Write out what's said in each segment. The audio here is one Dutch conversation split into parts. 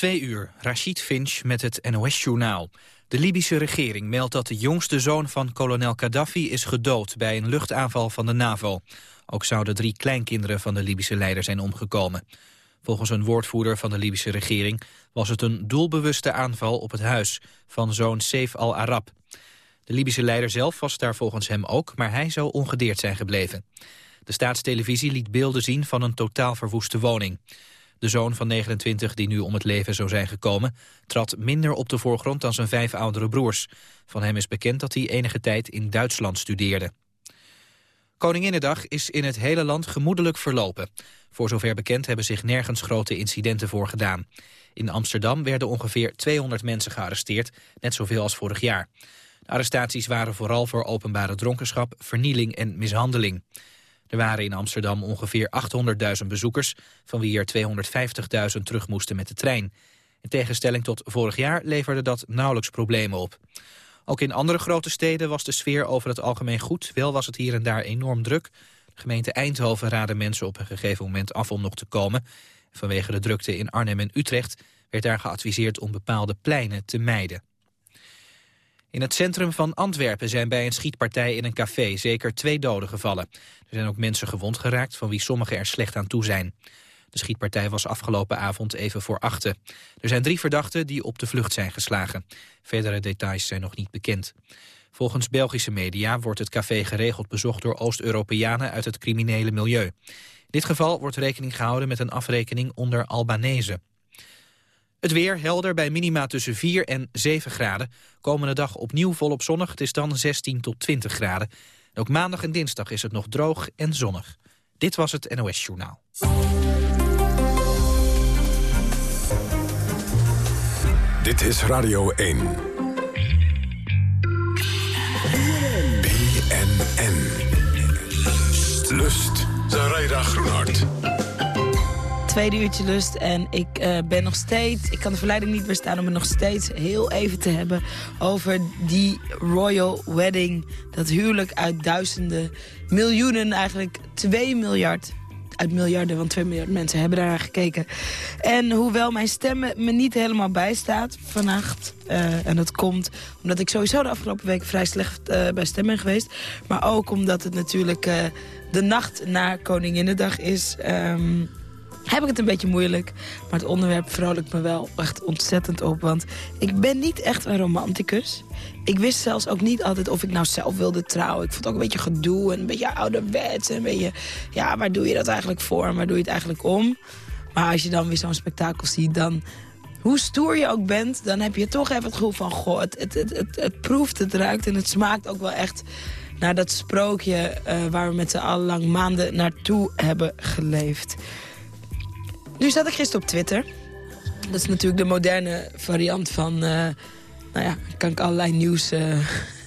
Twee uur, Rashid Finch met het NOS-journaal. De Libische regering meldt dat de jongste zoon van kolonel Gaddafi is gedood bij een luchtaanval van de NAVO. Ook zouden drie kleinkinderen van de Libische leider zijn omgekomen. Volgens een woordvoerder van de Libische regering was het een doelbewuste aanval op het huis van zoon Saif al-Arab. De Libische leider zelf was daar volgens hem ook, maar hij zou ongedeerd zijn gebleven. De staatstelevisie liet beelden zien van een totaal verwoeste woning. De zoon van 29 die nu om het leven zou zijn gekomen... trad minder op de voorgrond dan zijn vijf oudere broers. Van hem is bekend dat hij enige tijd in Duitsland studeerde. Koninginnedag is in het hele land gemoedelijk verlopen. Voor zover bekend hebben zich nergens grote incidenten voorgedaan. In Amsterdam werden ongeveer 200 mensen gearresteerd, net zoveel als vorig jaar. De arrestaties waren vooral voor openbare dronkenschap, vernieling en mishandeling. Er waren in Amsterdam ongeveer 800.000 bezoekers... van wie er 250.000 terug moesten met de trein. In tegenstelling tot vorig jaar leverde dat nauwelijks problemen op. Ook in andere grote steden was de sfeer over het algemeen goed. Wel was het hier en daar enorm druk. De gemeente Eindhoven raadde mensen op een gegeven moment af om nog te komen. Vanwege de drukte in Arnhem en Utrecht werd daar geadviseerd om bepaalde pleinen te mijden. In het centrum van Antwerpen zijn bij een schietpartij in een café zeker twee doden gevallen. Er zijn ook mensen gewond geraakt, van wie sommigen er slecht aan toe zijn. De schietpartij was afgelopen avond even voor achten. Er zijn drie verdachten die op de vlucht zijn geslagen. Verdere details zijn nog niet bekend. Volgens Belgische media wordt het café geregeld bezocht door Oost-Europeanen uit het criminele milieu. In dit geval wordt rekening gehouden met een afrekening onder Albanese. Het weer helder bij minima tussen 4 en 7 graden. Komende dag opnieuw volop zonnig. Het is dan 16 tot 20 graden. ook maandag en dinsdag is het nog droog en zonnig. Dit was het NOS Journaal. Dit is Radio 1. BNN. Lust. Zaraida Groenhart. Tweede uurtje lust en ik uh, ben nog steeds... Ik kan de verleiding niet weerstaan om het nog steeds heel even te hebben... over die royal wedding. Dat huwelijk uit duizenden, miljoenen eigenlijk. 2 miljard uit miljarden, want 2 miljard mensen hebben daar gekeken. En hoewel mijn stem me niet helemaal bijstaat vannacht... Uh, en dat komt omdat ik sowieso de afgelopen week vrij slecht uh, bij stem ben geweest. Maar ook omdat het natuurlijk de nacht na Koninginnedag is... Um, heb ik het een beetje moeilijk. Maar het onderwerp vrolijkt me wel echt ontzettend op. Want ik ben niet echt een romanticus. Ik wist zelfs ook niet altijd of ik nou zelf wilde trouwen. Ik vond het ook een beetje gedoe en een beetje ouderwets. En een beetje, ja, waar doe je dat eigenlijk voor en waar doe je het eigenlijk om? Maar als je dan weer zo'n spektakel ziet, dan... Hoe stoer je ook bent, dan heb je toch even het gevoel van... goh, het, het, het, proeft, het ruikt en het smaakt ook wel echt naar dat sprookje... Uh, waar we met z'n allen lang maanden naartoe hebben geleefd. Nu zat ik gisteren op Twitter. Dat is natuurlijk de moderne variant van... Uh, nou ja, kan ik allerlei nieuws, uh,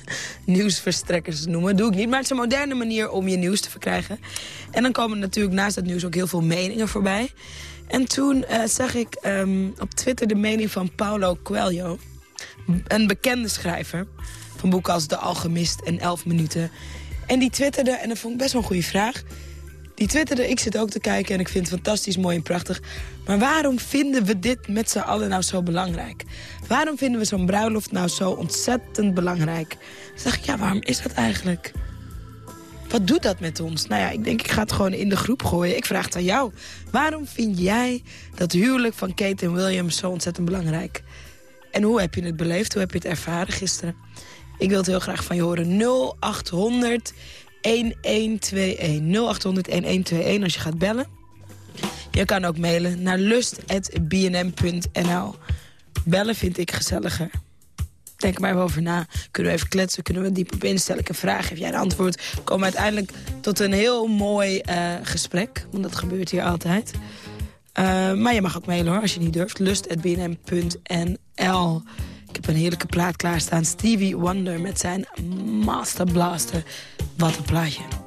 nieuwsverstrekkers noemen. Doe ik niet, maar het is een moderne manier om je nieuws te verkrijgen. En dan komen natuurlijk naast dat nieuws ook heel veel meningen voorbij. En toen uh, zag ik um, op Twitter de mening van Paulo Coelho. Een bekende schrijver van boeken als De Alchemist en Elf Minuten. En die twitterde, en dat vond ik best wel een goede vraag... Die twitterde, ik zit ook te kijken en ik vind het fantastisch, mooi en prachtig. Maar waarom vinden we dit met z'n allen nou zo belangrijk? Waarom vinden we zo'n bruiloft nou zo ontzettend belangrijk? Toen dacht ik, ja, waarom is dat eigenlijk? Wat doet dat met ons? Nou ja, ik denk, ik ga het gewoon in de groep gooien. Ik vraag het aan jou. Waarom vind jij dat huwelijk van Kate en William zo ontzettend belangrijk? En hoe heb je het beleefd? Hoe heb je het ervaren gisteren? Ik wil het heel graag van je horen. 0800 1121 0800 1121 als je gaat bellen. Je kan ook mailen naar lust.bnm.nl. Bellen vind ik gezelliger. Denk maar even over na. Kunnen we even kletsen, kunnen we diep op instellen. Ik een vraag, heb jij een antwoord. We komen uiteindelijk tot een heel mooi uh, gesprek. Want dat gebeurt hier altijd. Uh, maar je mag ook mailen hoor, als je niet durft. lust.bnm.nl ik heb een heerlijke plaat klaarstaan. Stevie Wonder met zijn Master Blaster. Wat een plaatje.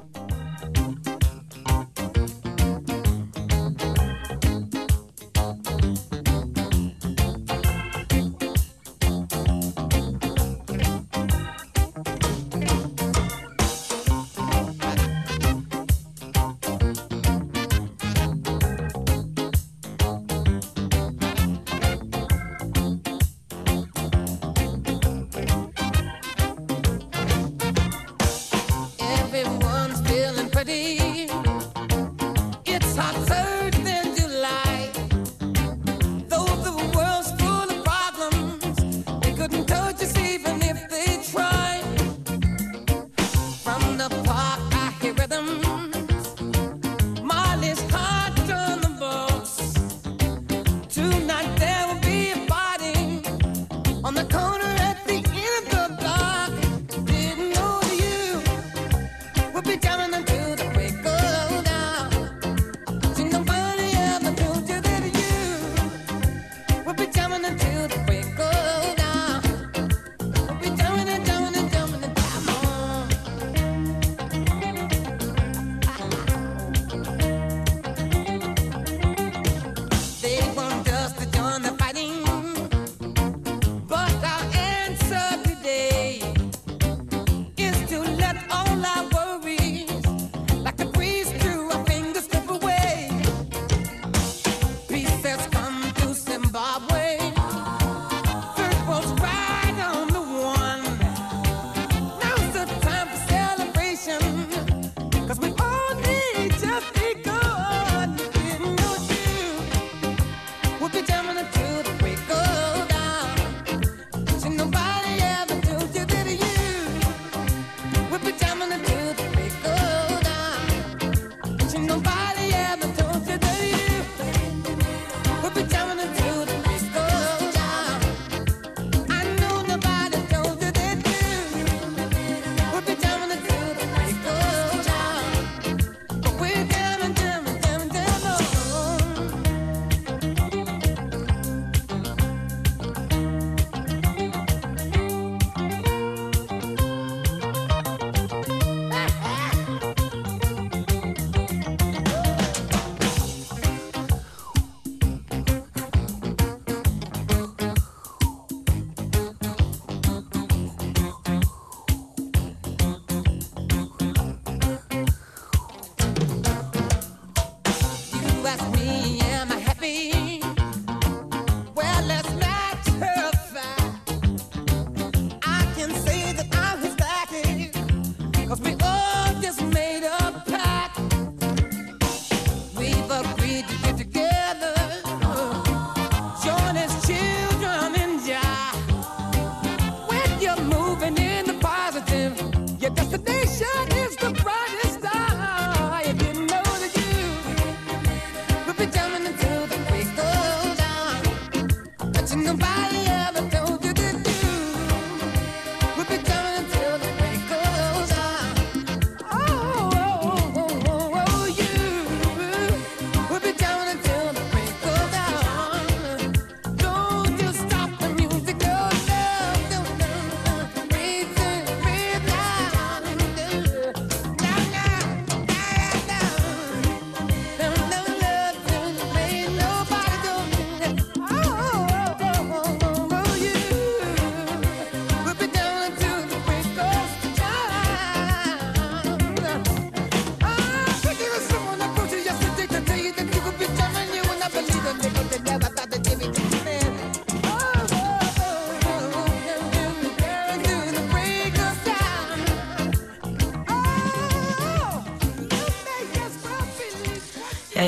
every time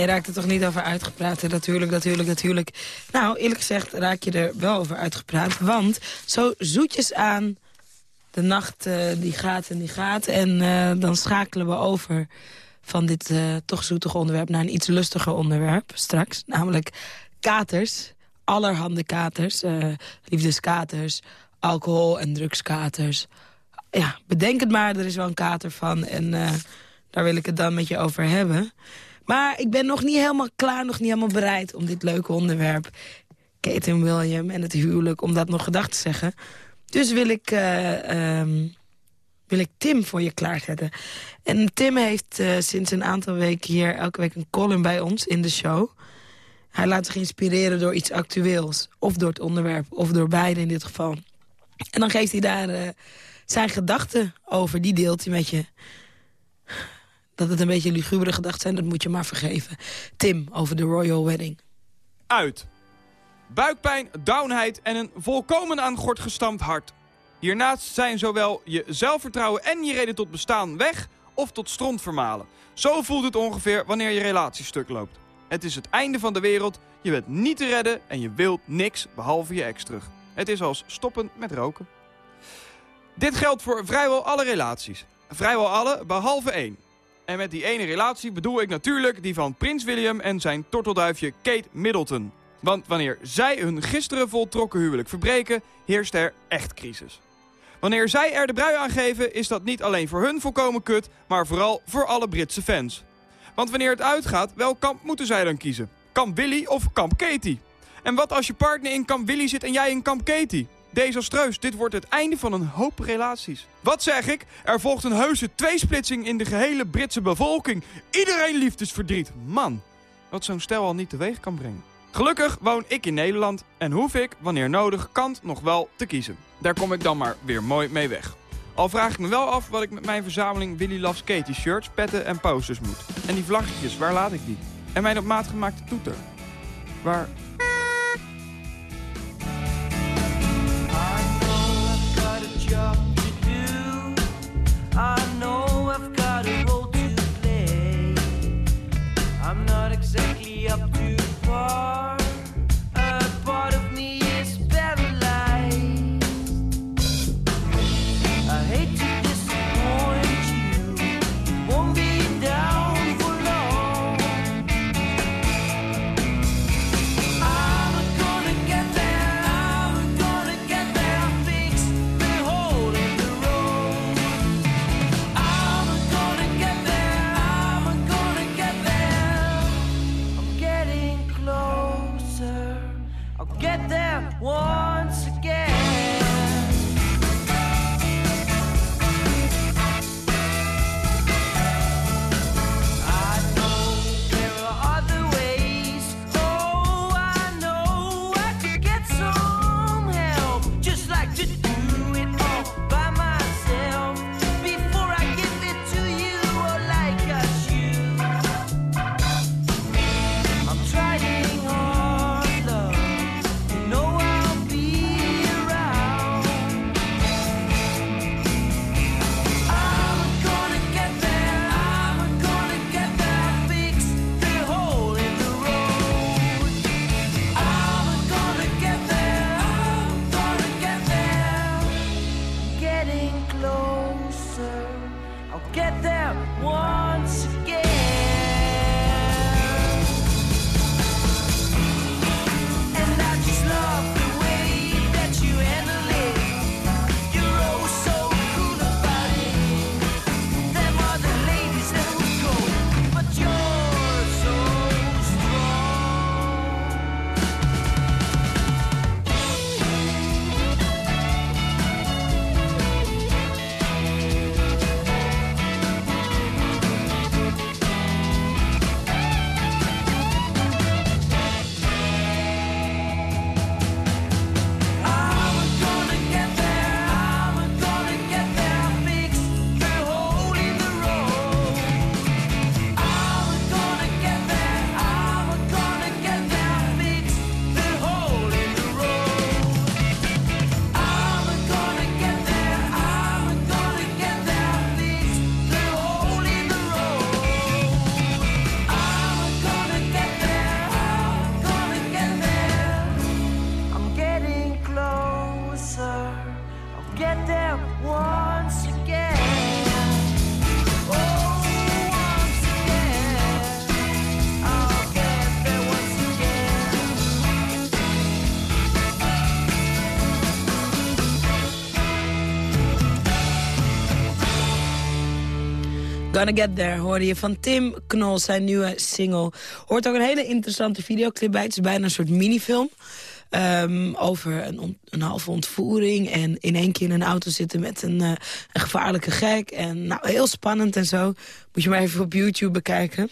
raakt er toch niet over uitgepraat. Natuurlijk, natuurlijk, natuurlijk. Nou, eerlijk gezegd raak je er wel over uitgepraat. Want zo zoetjes aan de nacht uh, die gaat en die gaat. En uh, dan schakelen we over van dit uh, toch zoetige onderwerp... naar een iets lustiger onderwerp straks. Namelijk katers. Allerhande katers. liefdeskaters, alcohol- en drugskaters. Ja, bedenk het maar, er is wel een kater van. En daar wil ik het dan met je over hebben. Maar ik ben nog niet helemaal klaar, nog niet helemaal bereid... om dit leuke onderwerp, Kate en William en het huwelijk... om dat nog gedacht te zeggen. Dus wil ik, uh, um, wil ik Tim voor je klaarzetten. En Tim heeft uh, sinds een aantal weken hier elke week een column bij ons in de show. Hij laat zich inspireren door iets actueels. Of door het onderwerp, of door beide in dit geval. En dan geeft hij daar uh, zijn gedachten over. Die deelt hij met je. Dat het een beetje lugubere gedachten zijn, dat moet je maar vergeven. Tim, over de Royal Wedding. Uit. Buikpijn, downheid en een volkomen aan gort gestampt hart. Hiernaast zijn zowel je zelfvertrouwen en je reden tot bestaan weg of tot stront vermalen. Zo voelt het ongeveer wanneer je relatie stuk loopt. Het is het einde van de wereld, je bent niet te redden en je wilt niks behalve je ex terug. Het is als stoppen met roken. Dit geldt voor vrijwel alle relaties. Vrijwel alle, behalve één. En met die ene relatie bedoel ik natuurlijk die van Prins William en zijn tortelduifje Kate Middleton. Want wanneer zij hun gisteren voltrokken huwelijk verbreken, heerst er echt crisis. Wanneer zij er de brui aan geven, is dat niet alleen voor hun volkomen kut, maar vooral voor alle Britse fans. Want wanneer het uitgaat, welk kamp moeten zij dan kiezen? Kamp Willy of kamp Katie? En wat als je partner in kamp Willy zit en jij in kamp Katie? Desastreus, dit wordt het einde van een hoop relaties. Wat zeg ik? Er volgt een heuse tweesplitsing in de gehele Britse bevolking. Iedereen liefdesverdriet. Man, wat zo'n stel al niet teweeg kan brengen. Gelukkig woon ik in Nederland en hoef ik, wanneer nodig, kant nog wel te kiezen. Daar kom ik dan maar weer mooi mee weg. Al vraag ik me wel af wat ik met mijn verzameling Willy Loves Katie shirts, petten en posters moet. En die vlaggetjes, waar laat ik die? En mijn op maat gemaakte toeter. Waar Gonna Get There hoorde je van Tim Knol, zijn nieuwe single. Hoort ook een hele interessante videoclip bij. Het is bijna een soort minifilm. Um, over een, een halve ontvoering en in één keer in een auto zitten met een, uh, een gevaarlijke gek. En nou, heel spannend en zo. Moet je maar even op YouTube bekijken.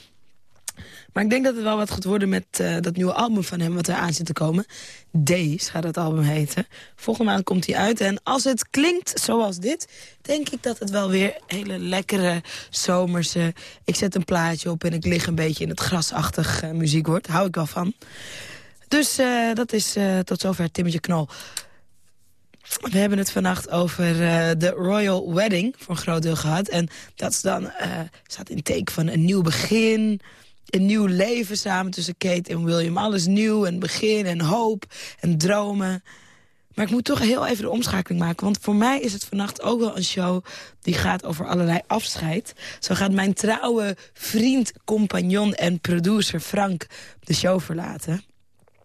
Maar ik denk dat het wel wat gaat worden met uh, dat nieuwe album van hem... wat er aan zit te komen. Days gaat het album heten. Volgende maand komt hij uit. En als het klinkt zoals dit... denk ik dat het wel weer hele lekkere zomerse... ik zet een plaatje op en ik lig een beetje in het grasachtig uh, muziek wordt. Hou ik wel van. Dus uh, dat is tot zover Timmetje Knol. We hebben het vannacht over de Royal Wedding voor een groot deel gehad. En dat is dan, staat in teken van een nieuw begin een nieuw leven samen tussen Kate en William. Alles nieuw en begin en hoop en dromen. Maar ik moet toch heel even de omschakeling maken. Want voor mij is het vannacht ook wel een show die gaat over allerlei afscheid. Zo gaat mijn trouwe vriend, compagnon en producer Frank de show verlaten.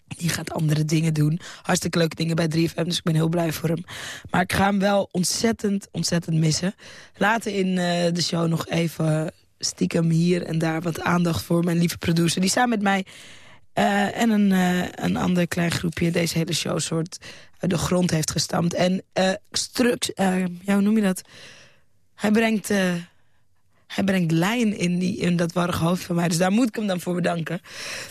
Die gaat andere dingen doen. Hartstikke leuke dingen bij 3FM, dus ik ben heel blij voor hem. Maar ik ga hem wel ontzettend, ontzettend missen. Later in uh, de show nog even stiekem hier en daar wat aandacht voor mijn lieve producer. Die samen met mij uh, en een, uh, een ander klein groepje deze hele show soort uit de grond heeft gestampt. En uh, strux, ja, hoe noem je dat? Hij brengt, hij brengt lijn in, die, in dat warrige hoofd van mij. Dus daar moet ik hem dan voor bedanken.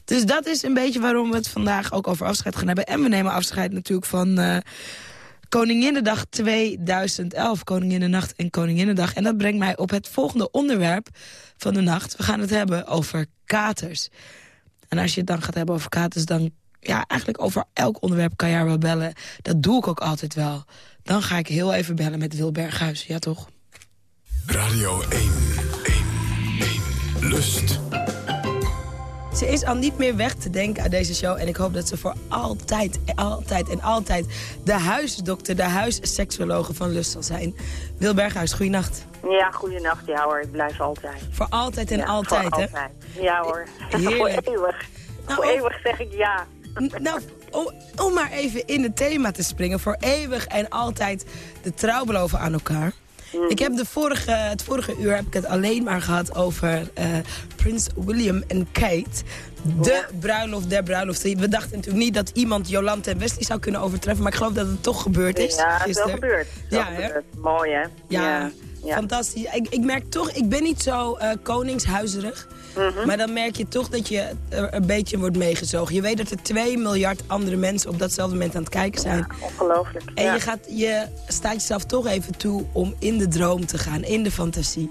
Dus dat is een beetje waarom we het vandaag ook over afscheid gaan hebben. En we nemen afscheid natuurlijk van... Koninginnedag 2011, Koninginnennacht en Koninginnedag. En dat brengt mij op het volgende onderwerp van de nacht. We gaan het hebben over katers. En als je het dan gaat hebben over katers, dan... Ja, eigenlijk over elk onderwerp kan je haar wel bellen. Dat doe ik ook altijd wel. Dan ga ik heel even bellen met Wil Berghuis. Ja, toch? Radio 1, 1, 1, Lust. Ze is al niet meer weg te denken aan deze show. En ik hoop dat ze voor altijd, altijd en altijd... de huisdokter, de huisseksuologe van Lust zal zijn. Wil Berghuis, goeienacht. Ja, goeienacht. Ja hoor, ik blijf altijd. Voor altijd en ja, altijd, voor hè? Altijd. Ja hoor, voor eeuwig. Nou, voor eeuwig zeg ik ja. Nou, om, om maar even in het thema te springen. Voor eeuwig en altijd de trouw beloven aan elkaar. Ik heb de vorige, het vorige uur heb ik het alleen maar gehad over uh, Prins William en Kate. De bruiloft der bruiloft. We dachten natuurlijk niet dat iemand Jolante en Wesley zou kunnen overtreffen. Maar ik geloof dat het toch gebeurd is. Ja, het is wel gebeurd. Ja, gebeurd. Mooi hè? Ja, ja. fantastisch. Ik, ik, merk toch, ik ben niet zo uh, koningshuizerig. -hmm. Maar dan merk je toch dat je er een beetje wordt meegezogen. Je weet dat er 2 miljard andere mensen op datzelfde moment aan het kijken zijn. Ja, ongelooflijk. En ja. je, gaat, je staat jezelf toch even toe om in de droom te gaan, in de fantasie.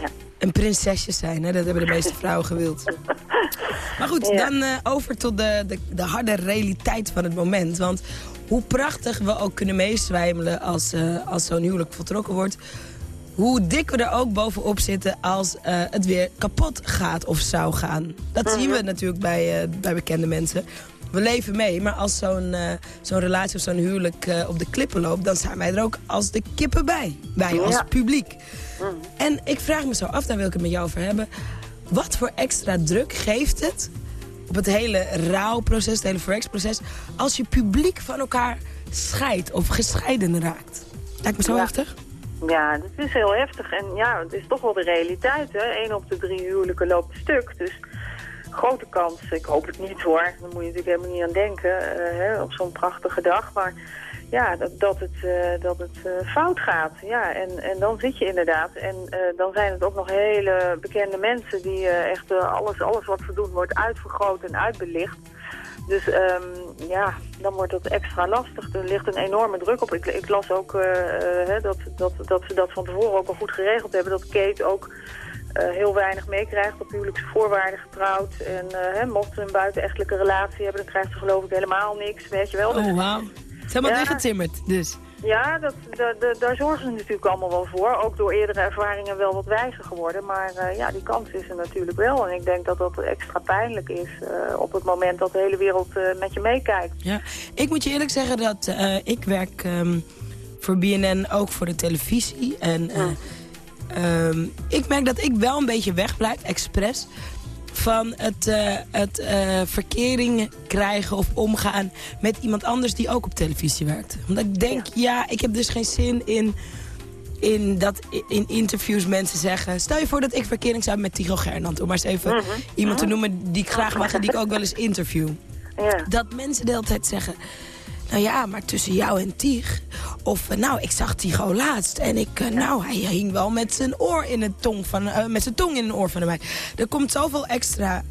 Ja. Een prinsesje zijn, hè? dat hebben de meeste vrouwen gewild. Maar goed, dan uh, over tot de, de, de harde realiteit van het moment. Want hoe prachtig we ook kunnen meezwijmelen als, uh, als zo'n huwelijk voltrokken wordt... hoe dik we er ook bovenop zitten als uh, het weer kapot gaat of zou gaan. Dat zien we natuurlijk bij, uh, bij bekende mensen. We leven mee, maar als zo'n uh, zo'n relatie of zo'n huwelijk op de klippen loopt... dan zijn wij er ook als de kippen bij. Wij als Ja. publiek. En ik vraag me zo af, daar wil ik het met jou over hebben... wat voor extra druk geeft het op het hele rouwproces, het hele verweksproces... als je publiek van elkaar scheidt of gescheiden raakt? Lijkt me zo Ja. heftig. Ja, het is heel heftig. En ja, het is toch wel de realiteit. hè. Eén op de drie huwelijken loopt stuk. Dus grote kans, ik hoop het niet hoor. Daar moet je natuurlijk helemaal niet aan denken eh, hè, op zo'n prachtige dag. Maar ja, dat, dat het, eh, dat het eh, fout gaat. Ja, en, en dan zit je inderdaad. En dan zijn het ook nog hele bekende mensen die echt alles, alles wat doen wordt uitvergroot en uitbelicht. Dus ehm, ja, dan wordt het extra lastig. Er ligt een enorme druk op. Ik, ik las ook eh, eh, dat, dat, dat ze dat van tevoren ook al goed geregeld hebben. Dat Kate ook eh, heel weinig meekrijgt op huwelijkse voorwaarden getrouwd. En hè, mocht ze een buitenechtelijke relatie hebben, dan krijgt ze geloof ik helemaal niks. Weet je wel. Dus Oh, wauw. Het is helemaal Ja. dichtgetimmerd, dus. Ja, dat, da- da- daar zorgen ze natuurlijk allemaal wel voor. Ook door eerdere ervaringen wel wat wijzer geworden. Maar eh, ja, die kans is er natuurlijk wel. En ik denk dat dat extra pijnlijk is eh, op het moment dat de hele wereld eh, met je meekijkt. Ja, ik moet je eerlijk zeggen dat ik werk ehm, voor BNN ook voor de televisie. En eh, ehm, ik merk dat ik wel een beetje wegblijf, expres, van het, eh, het eh, verkering krijgen of omgaan met iemand anders die ook op televisie werkt. Omdat ik denk, ja, ik heb dus geen zin in in, dat in interviews mensen zeggen... stel je voor dat ik verkering zou met Tycho Gernand. Om maar eens even Mhm. iemand te noemen die ik graag mag en die ik ook wel eens interview. Ja. Dat mensen de hele tijd zeggen... Nou ja, maar tussen jou en Tig. Of, eh, nou, ik zag Tycho laatst. En ik, eh, nou, hij hing wel met zijn oor in het tong van, eh, met zijn tong in een oor van mij. Er komt zoveel extra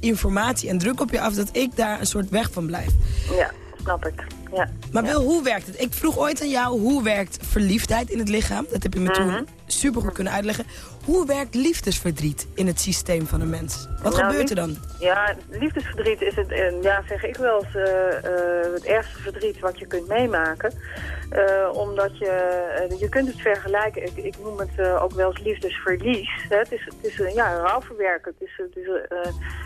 informatie en druk op je af dat ik daar een soort weg van blijf. ja, snap ik. Ja. Maar Wil, hoe werkt het? Ik vroeg ooit aan jou, hoe werkt verliefdheid in het lichaam? Dat heb je me Mhm. toen supergoed kunnen uitleggen. Hoe werkt liefdesverdriet in het systeem van een mens? Wat Nou, gebeurt er dan? Ja, liefdesverdriet is het, eh, ja, zeg ik wel eens, eh, eh, het ergste verdriet wat je kunt meemaken. Omdat je, je kunt het vergelijken, ik, ik noem het ook wel eens liefdesverlies. Hè. Het is, het is ja, een rouwverwerken. Het is, het, is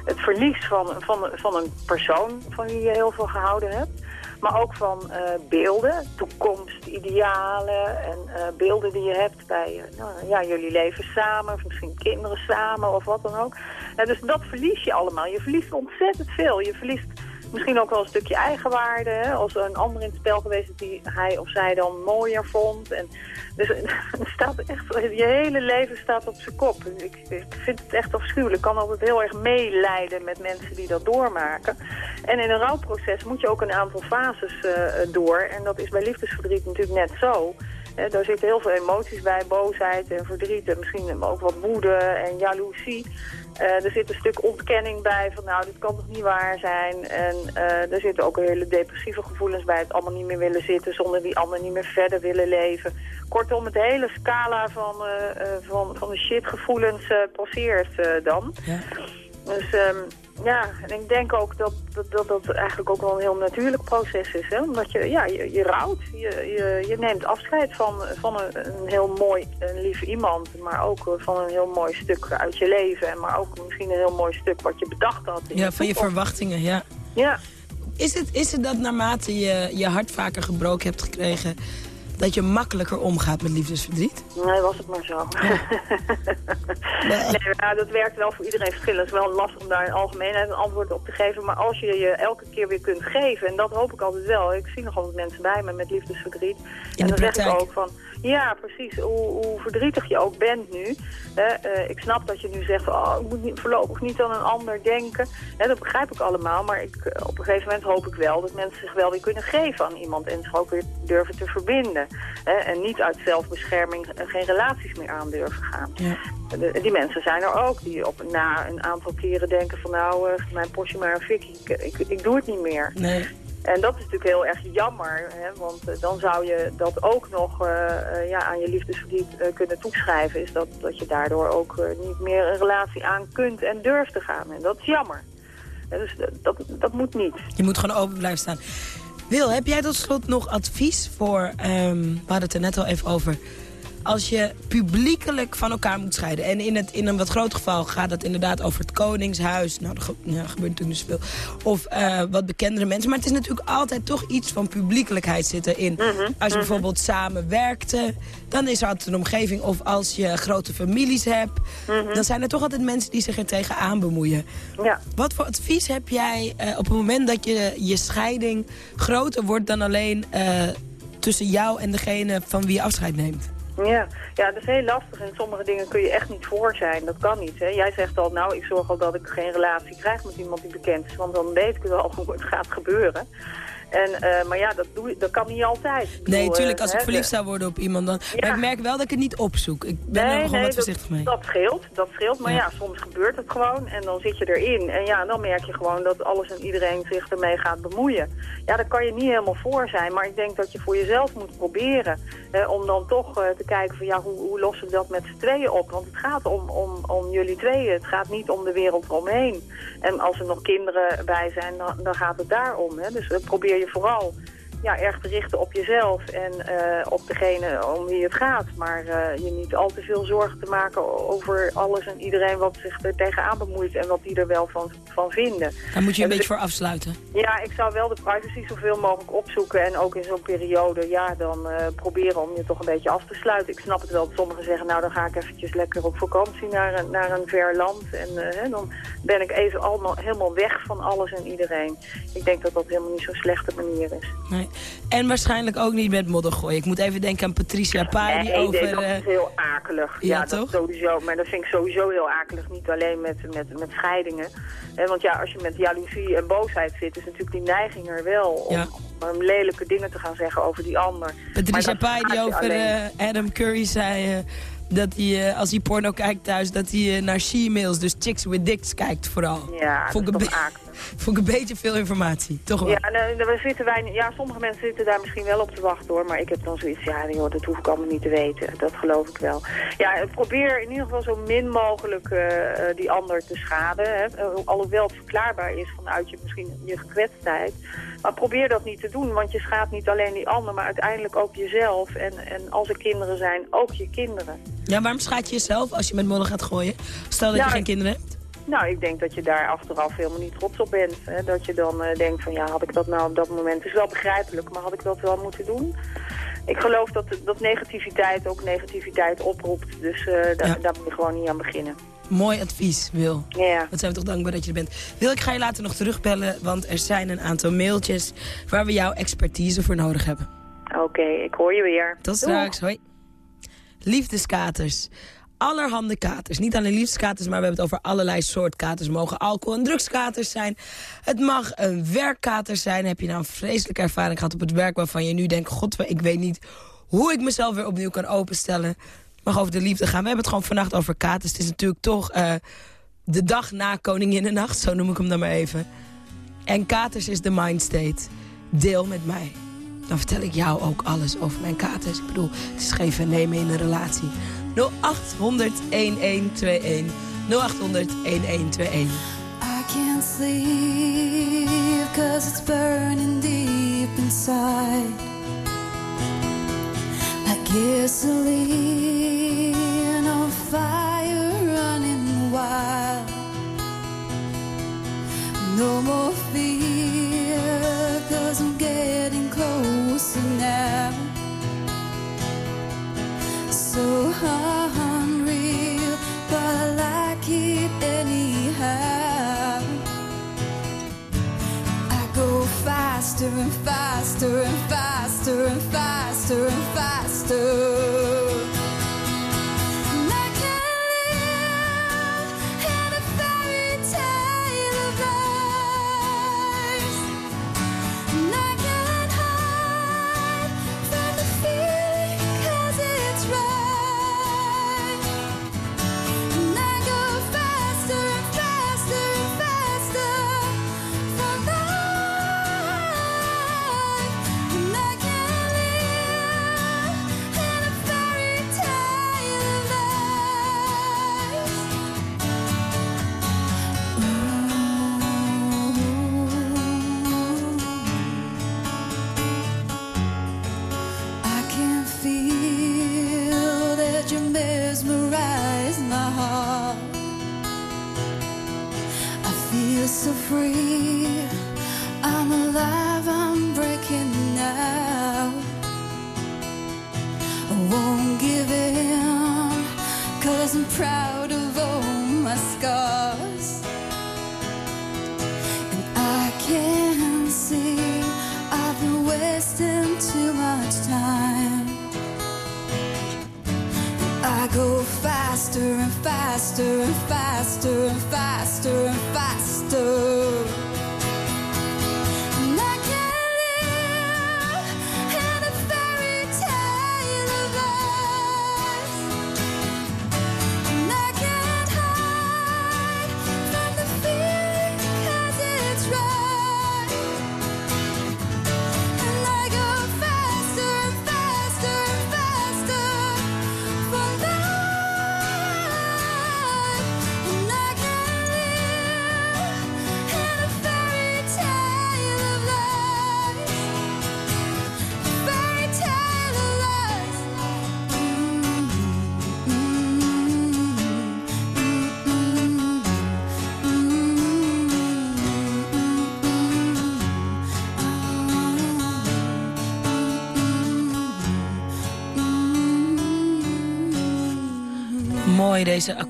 het verlies van, van, van een persoon van wie je heel veel gehouden hebt. Maar ook van eh, beelden, toekomstidealen en eh, beelden die je hebt bij eh, nou, ja, jullie leven samen, of misschien kinderen samen of wat dan ook. Nou, dus dat verlies je allemaal. Je verliest ontzettend veel. Je verliest misschien ook wel een stukje eigenwaarde. Als er een ander in het spel geweest is die hij of zij dan mooier vond. En dus staat echt, je hele leven staat op zijn kop. Ik, ik vind het echt afschuwelijk. Ik kan altijd heel erg meelijden met mensen die dat doormaken. En in een rouwproces moet je ook een aantal fases uh, door. En dat is bij liefdesverdriet natuurlijk net zo. He, daar zitten heel veel emoties bij, boosheid en verdriet en misschien ook wat woede en jaloezie. Uh, er zit een stuk ontkenning bij van nou, dit kan toch niet waar zijn. En uh, er zitten ook hele depressieve gevoelens bij, het allemaal niet meer willen zitten zonder die ander niet meer verder willen leven. Kortom, het hele scala van, uh, van, van de shitgevoelens passeert dan. Ja. Dus um, ja, en ik denk ook dat dat, dat dat eigenlijk ook wel een heel natuurlijk proces is. Hè? Omdat je, ja, je, je rouwt, je, je, je neemt afscheid van, van een, een heel mooi, een lief iemand. Maar ook van een heel mooi stuk uit je leven. En maar ook misschien een heel mooi stuk wat je bedacht had. ja, van je verwachtingen, ja. Ja. Is het, is het dat naarmate je je hart vaker gebroken hebt gekregen dat je makkelijker omgaat met liefdesverdriet? Nee, was het maar zo. Ja. nee, dat werkt wel voor iedereen verschillend. Het is wel lastig om daar in algemeenheid een antwoord op te geven. Maar als je je elke keer weer kunt geven, en dat hoop ik altijd wel. Ik zie nog altijd mensen bij me met liefdesverdriet. En dan praktijk. zeg ik ook van, ja precies, hoe, hoe verdrietig je ook bent nu. Hè, uh, ik snap dat je nu zegt, oh, ik moet niet, voorlopig niet aan een ander denken. Hè, dat begrijp ik allemaal. Maar ik, op een gegeven moment hoop ik wel dat mensen zich wel weer kunnen geven aan iemand. En zich ook weer durven te verbinden. Hè, en niet uit zelfbescherming geen relaties meer aan durven gaan. Ja. De, die mensen zijn er ook die op, na een aantal keren denken van nou, uh, mijn postje maar een fikkie, ik, ik, ik, doe het niet meer. Nee. En dat is natuurlijk heel erg jammer, hè, want uh, dan zou je dat ook nog uh, ja, aan je liefdesverdriet kunnen toeschrijven. Is dat, dat je daardoor ook niet meer een relatie aan kunt en durft te gaan. En dat is jammer. Dus dat, dat moet niet. Je moet gewoon open blijven staan. Wil, heb jij tot slot nog advies voor, um, we hadden het er net al even over... als je publiekelijk van elkaar moet scheiden... en in, het, in een wat groot geval gaat het inderdaad over het Koningshuis... nou, dat ge ja, gebeurt natuurlijk dus veel... of uh, wat bekendere mensen. Maar het is natuurlijk altijd toch iets van publiekelijkheid zitten in. Mm -hmm. Als je bijvoorbeeld samen werkte, dan is er altijd een omgeving... of als je grote families hebt... Mm -hmm. dan zijn er toch altijd mensen die zich er tegenaan bemoeien. Ja. Wat voor advies heb jij uh, op het moment dat je, je scheiding groter wordt... dan alleen uh, tussen jou en degene van wie je afscheid neemt? Ja. ja, dat is heel lastig. En sommige dingen kun je echt niet voor zijn. Dat kan niet. Hè? Jij zegt al, nou, ik zorg al dat ik geen relatie krijg met iemand die bekend is. Want dan weet ik wel hoe het gaat gebeuren. En, uh, maar ja, dat, doe, dat kan niet altijd. Ik nee, bedoel, tuurlijk, als ik verliefd zou worden op iemand, dan... Ja. Maar ik merk wel dat ik het niet opzoek. Ik ben nee, er gewoon nee, wat voorzichtig dat, mee. Dat scheelt, dat scheelt. Maar ja. ja. soms gebeurt het gewoon en dan zit je erin. En ja, dan merk je gewoon dat alles en iedereen zich ermee gaat bemoeien. Ja, daar kan je niet helemaal voor zijn. Maar ik denk dat je voor jezelf moet proberen. Eh, om dan toch uh, te kijken van, ja, hoe, hoe lossen we dat met z'n tweeën op? Want het gaat om, om, om jullie tweeën. Het gaat niet om de wereld eromheen. En als er nog kinderen bij zijn, dan, dan gaat het daarom. Hè? Dus probeer je vooral ja, erg te richten op jezelf en uh, op degene om wie het gaat. Maar uh, je niet al te veel zorgen te maken over alles en iedereen wat zich er tegenaan bemoeit en wat die er wel van, van vinden. Daar moet je een en beetje voor afsluiten. Ja, ik zou wel de privacy zoveel mogelijk opzoeken en ook in zo'n periode, ja, dan uh, proberen om je toch een beetje af te sluiten. Ik snap het wel dat sommigen zeggen, nou dan ga ik eventjes lekker op vakantie naar een, naar een ver land en hè, dan ben ik even allemaal helemaal weg van alles en iedereen. Ik denk dat dat helemaal niet zo'n slechte manier is. Nee. Nee. En waarschijnlijk ook niet met modder gooien. Ik moet even denken aan Patricia Pai die nee, over... dat eh, is heel akelig. Ja, dat toch? Sowieso, maar dat vind ik sowieso heel akelig. Niet alleen met, met, met scheidingen. Want ja, als je met jaloezie en boosheid zit, is natuurlijk die neiging er wel om, Ja. om lelijke dingen te gaan zeggen over die ander. Patricia dat Pai die over eh, Adam Curry zei... eh, dat hij, als hij porno kijkt thuis, dat hij naar she-mails, dus chicks with dicks, kijkt vooral. Ja, vond, dat is toch. Vond ik een beetje veel informatie, toch wel? Ja, nou, we zitten wij, ja, sommige mensen zitten daar misschien wel op te wachten hoor. Maar ik heb dan zoiets, ja joh, dat hoef ik allemaal niet te weten. Dat geloof ik wel. Ja, probeer in ieder geval zo min mogelijk eh, eh, die ander te schaden. Hè. Eh, Alhoewel het verklaarbaar is vanuit je misschien je gekwetstheid. Maar probeer dat niet te doen, want je schaadt niet alleen die ander, maar uiteindelijk ook jezelf. En, en als er kinderen zijn, ook je kinderen. Ja, waarom schaadt je jezelf als je met modder gaat gooien? Stel dat Nou, je geen kinderen hebt. Nou, ik denk dat je daar achteraf helemaal niet trots op bent. Hè? Dat je dan eh, denkt van ja, had ik dat nou op dat moment... Het is wel begrijpelijk, maar had ik dat wel moeten doen? Ik geloof dat, dat negativiteit ook negativiteit oproept. Dus da- Ja. daar moet je gewoon niet aan beginnen. Mooi advies, Wil. Ja. Wat zijn we toch dankbaar dat je er bent. Wil, ik ga je later nog terugbellen, want er zijn een aantal mailtjes waar we jouw expertise voor nodig hebben. Oké, ik hoor je weer. Tot Doeg. straks, hoi. Liefdeskaters. Allerhande katers. Niet alleen liefdeskaters, maar we hebben het over allerlei soort katers. Mogen alcohol- en drugskaters zijn. Het mag een werkkater zijn. Heb je nou een vreselijke ervaring gehad op het werk... waarvan je nu denkt, god, ik weet niet hoe ik mezelf weer opnieuw kan openstellen. Mag over de liefde gaan. We hebben het gewoon vannacht over katers. Het is natuurlijk toch eh, de dag na Koninginnennacht. Zo noem ik hem dan maar even. En katers is de mindstate. Deel met mij. Dan vertel ik jou ook alles over mijn katers. Ik bedoel, het is geven en nemen in een relatie. 0800 1121. 0800 1121. I can't sleep cause it's burning deep inside Like gasoline faster and faster and faster and faster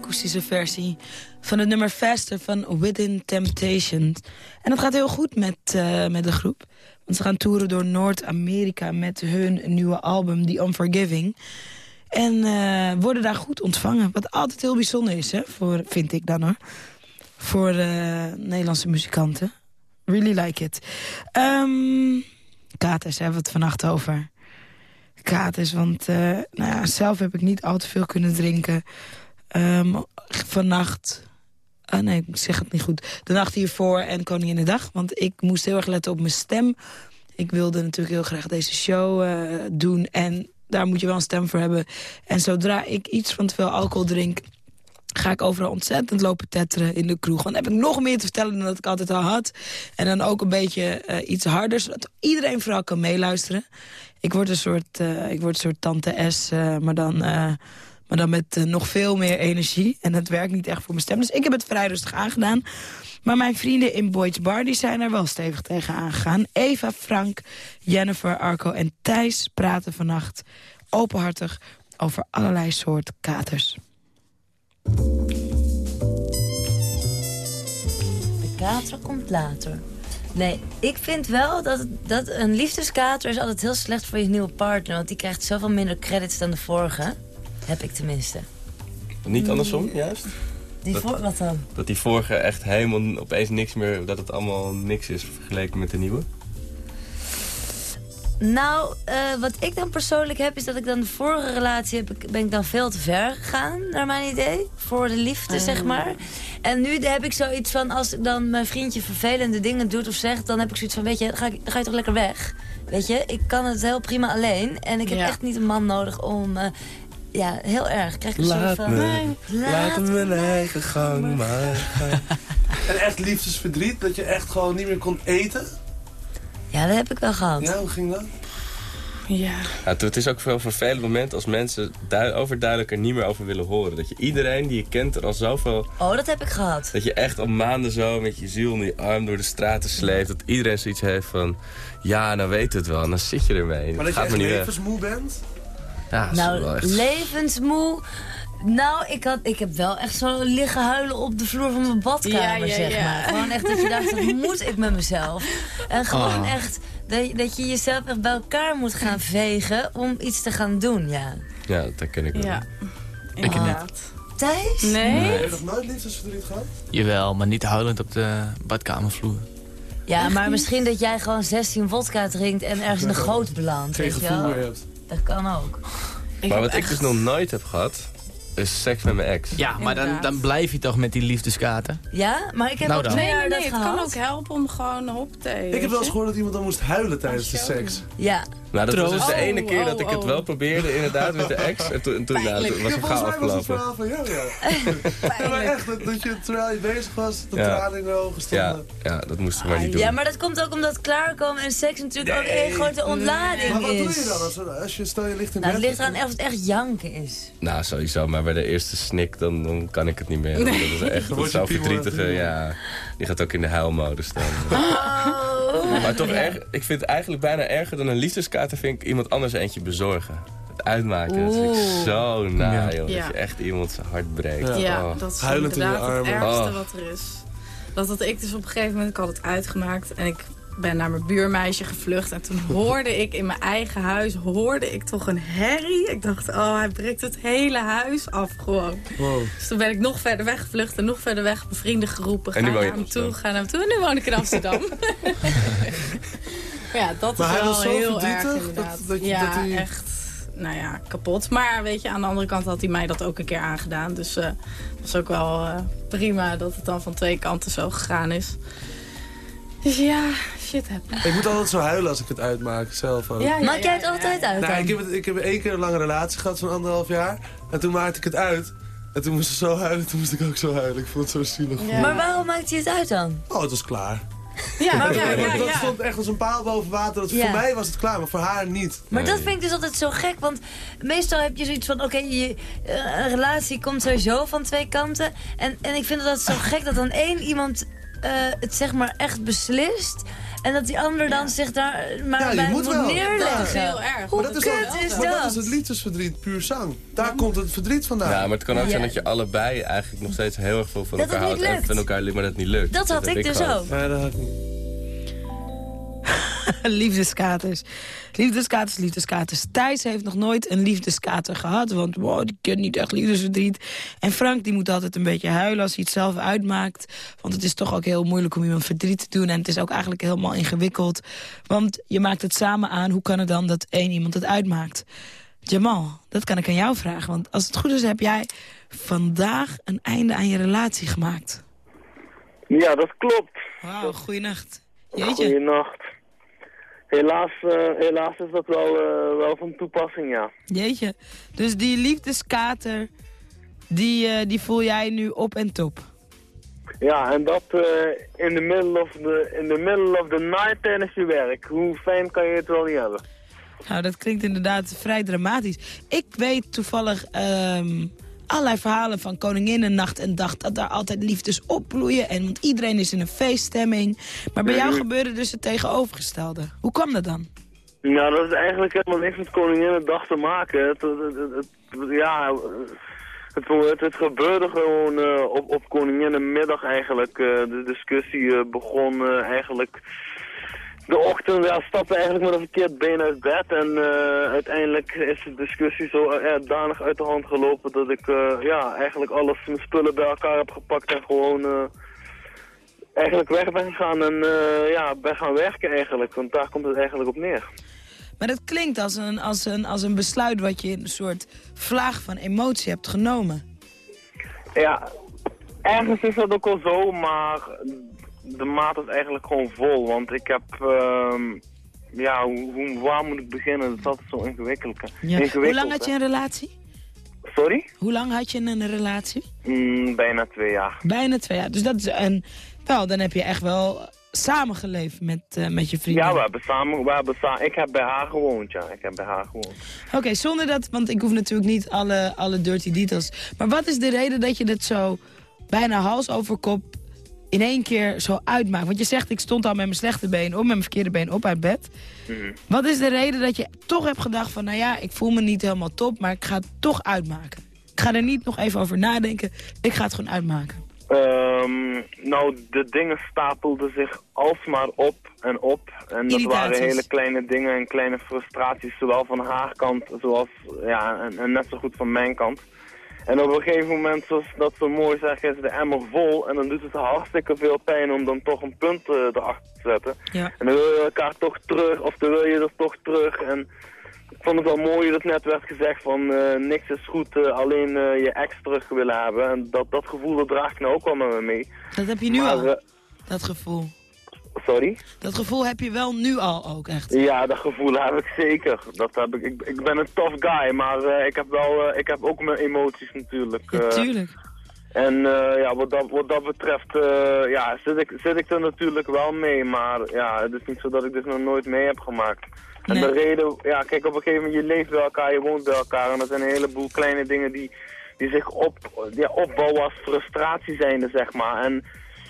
akoestische versie van het nummer Faster van Within Temptations. En dat gaat heel goed met, uh, met de groep. Want ze gaan toeren door Noord-Amerika met hun nieuwe album The Unforgiving. En uh, worden daar goed ontvangen. Wat altijd heel bijzonder is, hè, voor, vind ik dan hoor. Voor uh, Nederlandse muzikanten. Really like it. Um, Katers hebben we het vannacht over. Katers, want nou ja, zelf heb ik niet al te veel kunnen drinken. Um, vannacht... Ah, nee, ik zeg het niet goed. De nacht hiervoor en Koningin de Dag. Want ik moest heel erg letten op mijn stem. Ik wilde natuurlijk heel graag deze show uh, doen. En daar moet je wel een stem voor hebben. En zodra ik iets van te veel alcohol drink ga ik overal ontzettend lopen tetteren in de kroeg. Dan heb ik nog meer te vertellen dan dat ik altijd al had. En dan ook een beetje uh, iets harder, zodat iedereen vooral kan meeluisteren. Ik word een soort, uh, ik word een soort tante S, maar dan... maar dan met nog veel meer energie. En dat werkt niet echt voor mijn stem. Dus ik heb het vrij rustig aangedaan. Maar mijn vrienden in Boyd's Bar die zijn er wel stevig tegen aangegaan. Eva, Frank, Jennifer, Arco en Thijs praten vannacht openhartig over allerlei soort katers. De kater komt later. Nee, ik vind wel dat, dat een liefdeskater is altijd heel slecht voor je nieuwe partner. Want die krijgt zoveel minder credits dan de vorige. Heb ik tenminste. Niet andersom, juist? Die dat, voor, wat dan? Dat die vorige echt helemaal opeens niks meer... dat het allemaal niks is vergeleken met de nieuwe? Nou, uh, wat ik dan persoonlijk heb, is dat ik dan de vorige relatie heb, ben ik dan veel te ver gegaan, naar mijn idee. Voor de liefde, uh. zeg maar. En nu heb ik zoiets van, als ik dan mijn vriendje vervelende dingen doet of zegt, dan heb ik zoiets van, weet je, dan ga, ik, dan ga je toch lekker weg. Weet je, ik kan het heel prima alleen. En ik heb ja. echt niet een man nodig om... Uh, ja, heel erg. Krijg ik een laat soort van... Me, nee, laat me mijn eigen gang maar gaan. En echt liefdesverdriet, dat je echt gewoon niet meer kon eten? Ja, dat heb ik wel gehad. Ja, hoe ging dat? Ja. ja. Het is ook veel vervelend moment als mensen overduidelijk er niet meer over willen horen. Dat je iedereen die je kent er al zoveel... Oh, dat heb ik gehad. Dat je echt al maanden zo met je ziel in je arm door de straten sleept. Dat iedereen zoiets heeft van... Ja, nou weet het wel. En dan zit je ermee. Maar dat gaat je niet levensmoe bent? Ja, nou, echt... levensmoe... Nou, ik, had, ik heb wel echt zo liggen huilen op de vloer van mijn badkamer, ja, ja, zeg ja. maar. Gewoon echt dat je dacht, wat moet ik met mezelf? En gewoon Oh. echt dat, dat je jezelf echt bij elkaar moet gaan vegen om iets te gaan doen, ja. Ja, dat herken ik wel. Ja, inderdaad. Thijs? Nee? Heb je nog nooit liefdesverdriet gehad? Jawel, maar niet huilend op de badkamervloer. Ja, maar misschien dat jij gewoon 16 vodka drinkt en ergens in de goot belandt, Geen weet je gevoel wel? meer hebt. Dat kan ook. Maar wat ik dus nog nooit heb gehad, is seks met mijn ex. Ja, maar dan, dan blijf je toch met die liefdeskater. Ja, maar ik heb Nou ook twee Nee, jaar nee, nee, dat het kan ook helpen om gewoon op te Ik heb wel eens gehoord dat iemand dan moest huilen tijdens de seks. Ja, Nou, dat was dus de Oh, ene keer dat ik het oh, wel oh. probeerde, inderdaad, met de ex. En toen, en toen, nou, toen was Ja, het gauw volgens mij was het afgelopen. verhaal van jou, ja. ja maar echt, dat, dat je terwijl je bezig was, de Ja. tranen in de ogen Ja, stonden. ja, dat moesten we maar niet doen. ja, maar dat komt ook omdat klaarkomen en seks natuurlijk ook één grote ontlading Maar wat is. doe je dan als, als je, stel je ligt in Nou, het ligt eraan of het echt janken is. Nou, sowieso, maar bij de eerste snik, dan, dan kan ik het niet meer. Dat is echt dat word is je zo piemel verdrietige, en ja. Die gaat ook in de huilmode staan. Oh. Maar toch erg, ik vind het eigenlijk bijna erger dan een liefdeskater, vind ik iemand anders eentje bezorgen. Het uitmaken, dat vind ik Oeh. zo na, Ja. joh. Ja. Dat je echt iemand zijn hart breekt. Ja. Oh. dat is Huilend in je inderdaad het ergste Oh. wat er is. Dat had ik dus op een gegeven moment, ik had het uitgemaakt en ik ben naar mijn buurmeisje gevlucht. En toen hoorde ik in mijn eigen huis, hoorde ik toch een herrie. Ik dacht, oh, hij breekt het hele huis af gewoon. Wow. Dus toen ben ik nog verder weggevlucht en nog verder weg. Mijn vrienden geroepen, ga En nu woon naar hem toe, ga naar hem toe. En nu woon ik in Amsterdam. ja, dat Maar is hij wel was zo heel erg inderdaad. dat- dat je- ja, dat hij- echt, nou ja, kapot. Maar weet je, aan de andere kant had hij mij dat ook een keer aangedaan. Dus eh, het was ook wel eh, prima dat het dan van twee kanten zo gegaan is. Dus ja, shit happens. Ik moet altijd zo huilen als ik het uitmaak, zelf ook. Ja, ja, Maak jij het altijd ja. uit Nou, ik heb, het, ik heb één keer een lange relatie gehad van anderhalf jaar. En toen maakte ik het uit. En toen moest ze zo huilen, toen moest ik ook zo huilen. Ik vond het zo zielig. Ja. Maar waarom maakt hij het uit dan? Oh, het was klaar. Ja, ja, ja, dat stond echt als een paal boven water. Dat Ja. Voor mij was het klaar, maar voor haar niet. Maar Nee. dat vind ik dus altijd zo gek, want meestal heb je zoiets van... oké, eh, een relatie komt sowieso van twee kanten. En, en ik vind het altijd zo gek dat dan één iemand eh, het zeg maar echt beslist. En dat die ander dan zich daar maar Ja, je bij moet moet wel. neerleggen. Dat is heel erg. Hoe Maar dat is, kut is maar dat? is het liefdesverdriet, puur zang. Daar komt het verdriet vandaan. Ja, maar het kan ook Ja. zijn dat je allebei eigenlijk nog steeds heel erg veel van Dat elkaar houdt. En van elkaar maar dat het niet lukt. Dat had heb ik dus gehad. ook. Nee, dat had ik niet. liefdeskaters. Liefdeskaters, liefdeskaters. Thijs heeft nog nooit een liefdeskater gehad. Want wow, die kent niet echt liefdesverdriet. En Frank die moet altijd een beetje huilen als hij het zelf uitmaakt. Want het is toch ook heel moeilijk om iemand verdriet te doen. En het is ook eigenlijk helemaal ingewikkeld. Want je maakt het samen aan. Hoe kan het dan dat één iemand het uitmaakt? Jamal, dat kan ik aan jou vragen. Want als het goed is heb jij vandaag een einde aan je relatie gemaakt. Ja, dat klopt. Wauw, goeienacht. Jeetje. Goeienacht. Helaas, eh, helaas is dat wel, eh, wel van toepassing, ja. Jeetje. Dus die liefdeskater, die, eh, die voel jij nu op en top. Ja, en dat in the middle of the in the middle of the night tijdens je werk. Hoe fijn kan je het wel niet hebben? Nou, dat klinkt inderdaad vrij dramatisch. Ik weet toevallig ehm, allerlei verhalen van Koninginnennacht en dag... dat daar altijd liefdes opbloeien. En, want iedereen is in een feeststemming. Maar bij jou Mhm. gebeurde dus het tegenovergestelde. Hoe kwam dat dan? Nou, dat is eigenlijk helemaal niks met Koninginnedag te maken. Het, het, ja, het, gebeurde gewoon eh, op, op Koninginnenmiddag eigenlijk. eh, de discussie eh, begon eigenlijk... De ochtend ja, stapte eigenlijk met een verkeerd been uit bed. En eh, uiteindelijk is de discussie zo uh, danig uit de hand gelopen dat ik ja, eigenlijk alles mijn spullen bij elkaar heb gepakt en gewoon eigenlijk weg ben gegaan en ja, ben gaan werken eigenlijk. Want daar komt het eigenlijk op neer. Maar dat klinkt als een, als een, als een besluit wat je in een soort vlaag van emotie hebt genomen. Ja, ergens is dat ook wel zo, maar de maat is eigenlijk gewoon vol. Want ik heb, ehm, ja, hoe, waar moet ik beginnen? Dat is altijd zo ingewikkeld. Ja. ingewikkeld Hoe lang had je een relatie? Sorry? Hoe lang had je een relatie? Mm, bijna twee jaar. Bijna twee jaar. Dus dat is een... Wel, dan heb je echt wel samengeleefd met, eh, met je vrienden. Ja, we hebben samen, we hebben samen, ik heb bij haar gewoond, ja. Ik heb bij haar gewoond. Oké, zonder dat, want ik hoef natuurlijk niet alle, alle dirty details. Maar wat is de reden dat je dit zo bijna hals over kop in één keer zo uitmaakt? Want je zegt, ik stond al met mijn slechte been op, met mijn verkeerde been op uit bed. Mhm. Wat is de reden dat je toch hebt gedacht van, nou ja, ik voel me niet helemaal top, maar ik ga het toch uitmaken? Ik ga er niet nog even over nadenken, ik ga het gewoon uitmaken. Ehm, nou, de dingen stapelden zich alsmaar op en op. En dat waren hele kleine dingen en kleine frustraties, zowel van haar kant zoals, ja, en, en net zo goed van mijn kant. En op een gegeven moment, zoals dat zo mooi zeggen, is de emmer vol. En dan doet het hartstikke veel pijn om dan toch een punt eh, erachter te zetten. Ja. En dan wil je elkaar toch terug, of dan wil je er toch terug. En ik vond het wel mooi dat net werd gezegd van eh, niks is goed, eh, alleen je ex terug willen hebben. En dat, dat gevoel dat draag ik nou ook wel met me mee. Dat heb je nu Maar, al, dat gevoel. Sorry? Dat gevoel heb je wel nu al ook echt. Ja, dat gevoel heb ik zeker. Dat heb ik, ik, ik ben een tough guy, maar eh, ik heb wel, eh, ik heb ook mijn emoties natuurlijk. eh. Natuurlijk. En ja, wat dat, wat dat betreft ja, zit, ik, zit ik er natuurlijk wel mee, maar ja, het is niet zo dat ik dit nog nooit mee heb gemaakt. En de reden, ja, kijk, op een gegeven moment, je leeft bij elkaar, je woont bij elkaar en er zijn een heleboel kleine dingen die, die zich op, ja, opbouwen als frustratie zijnde, zeg maar. En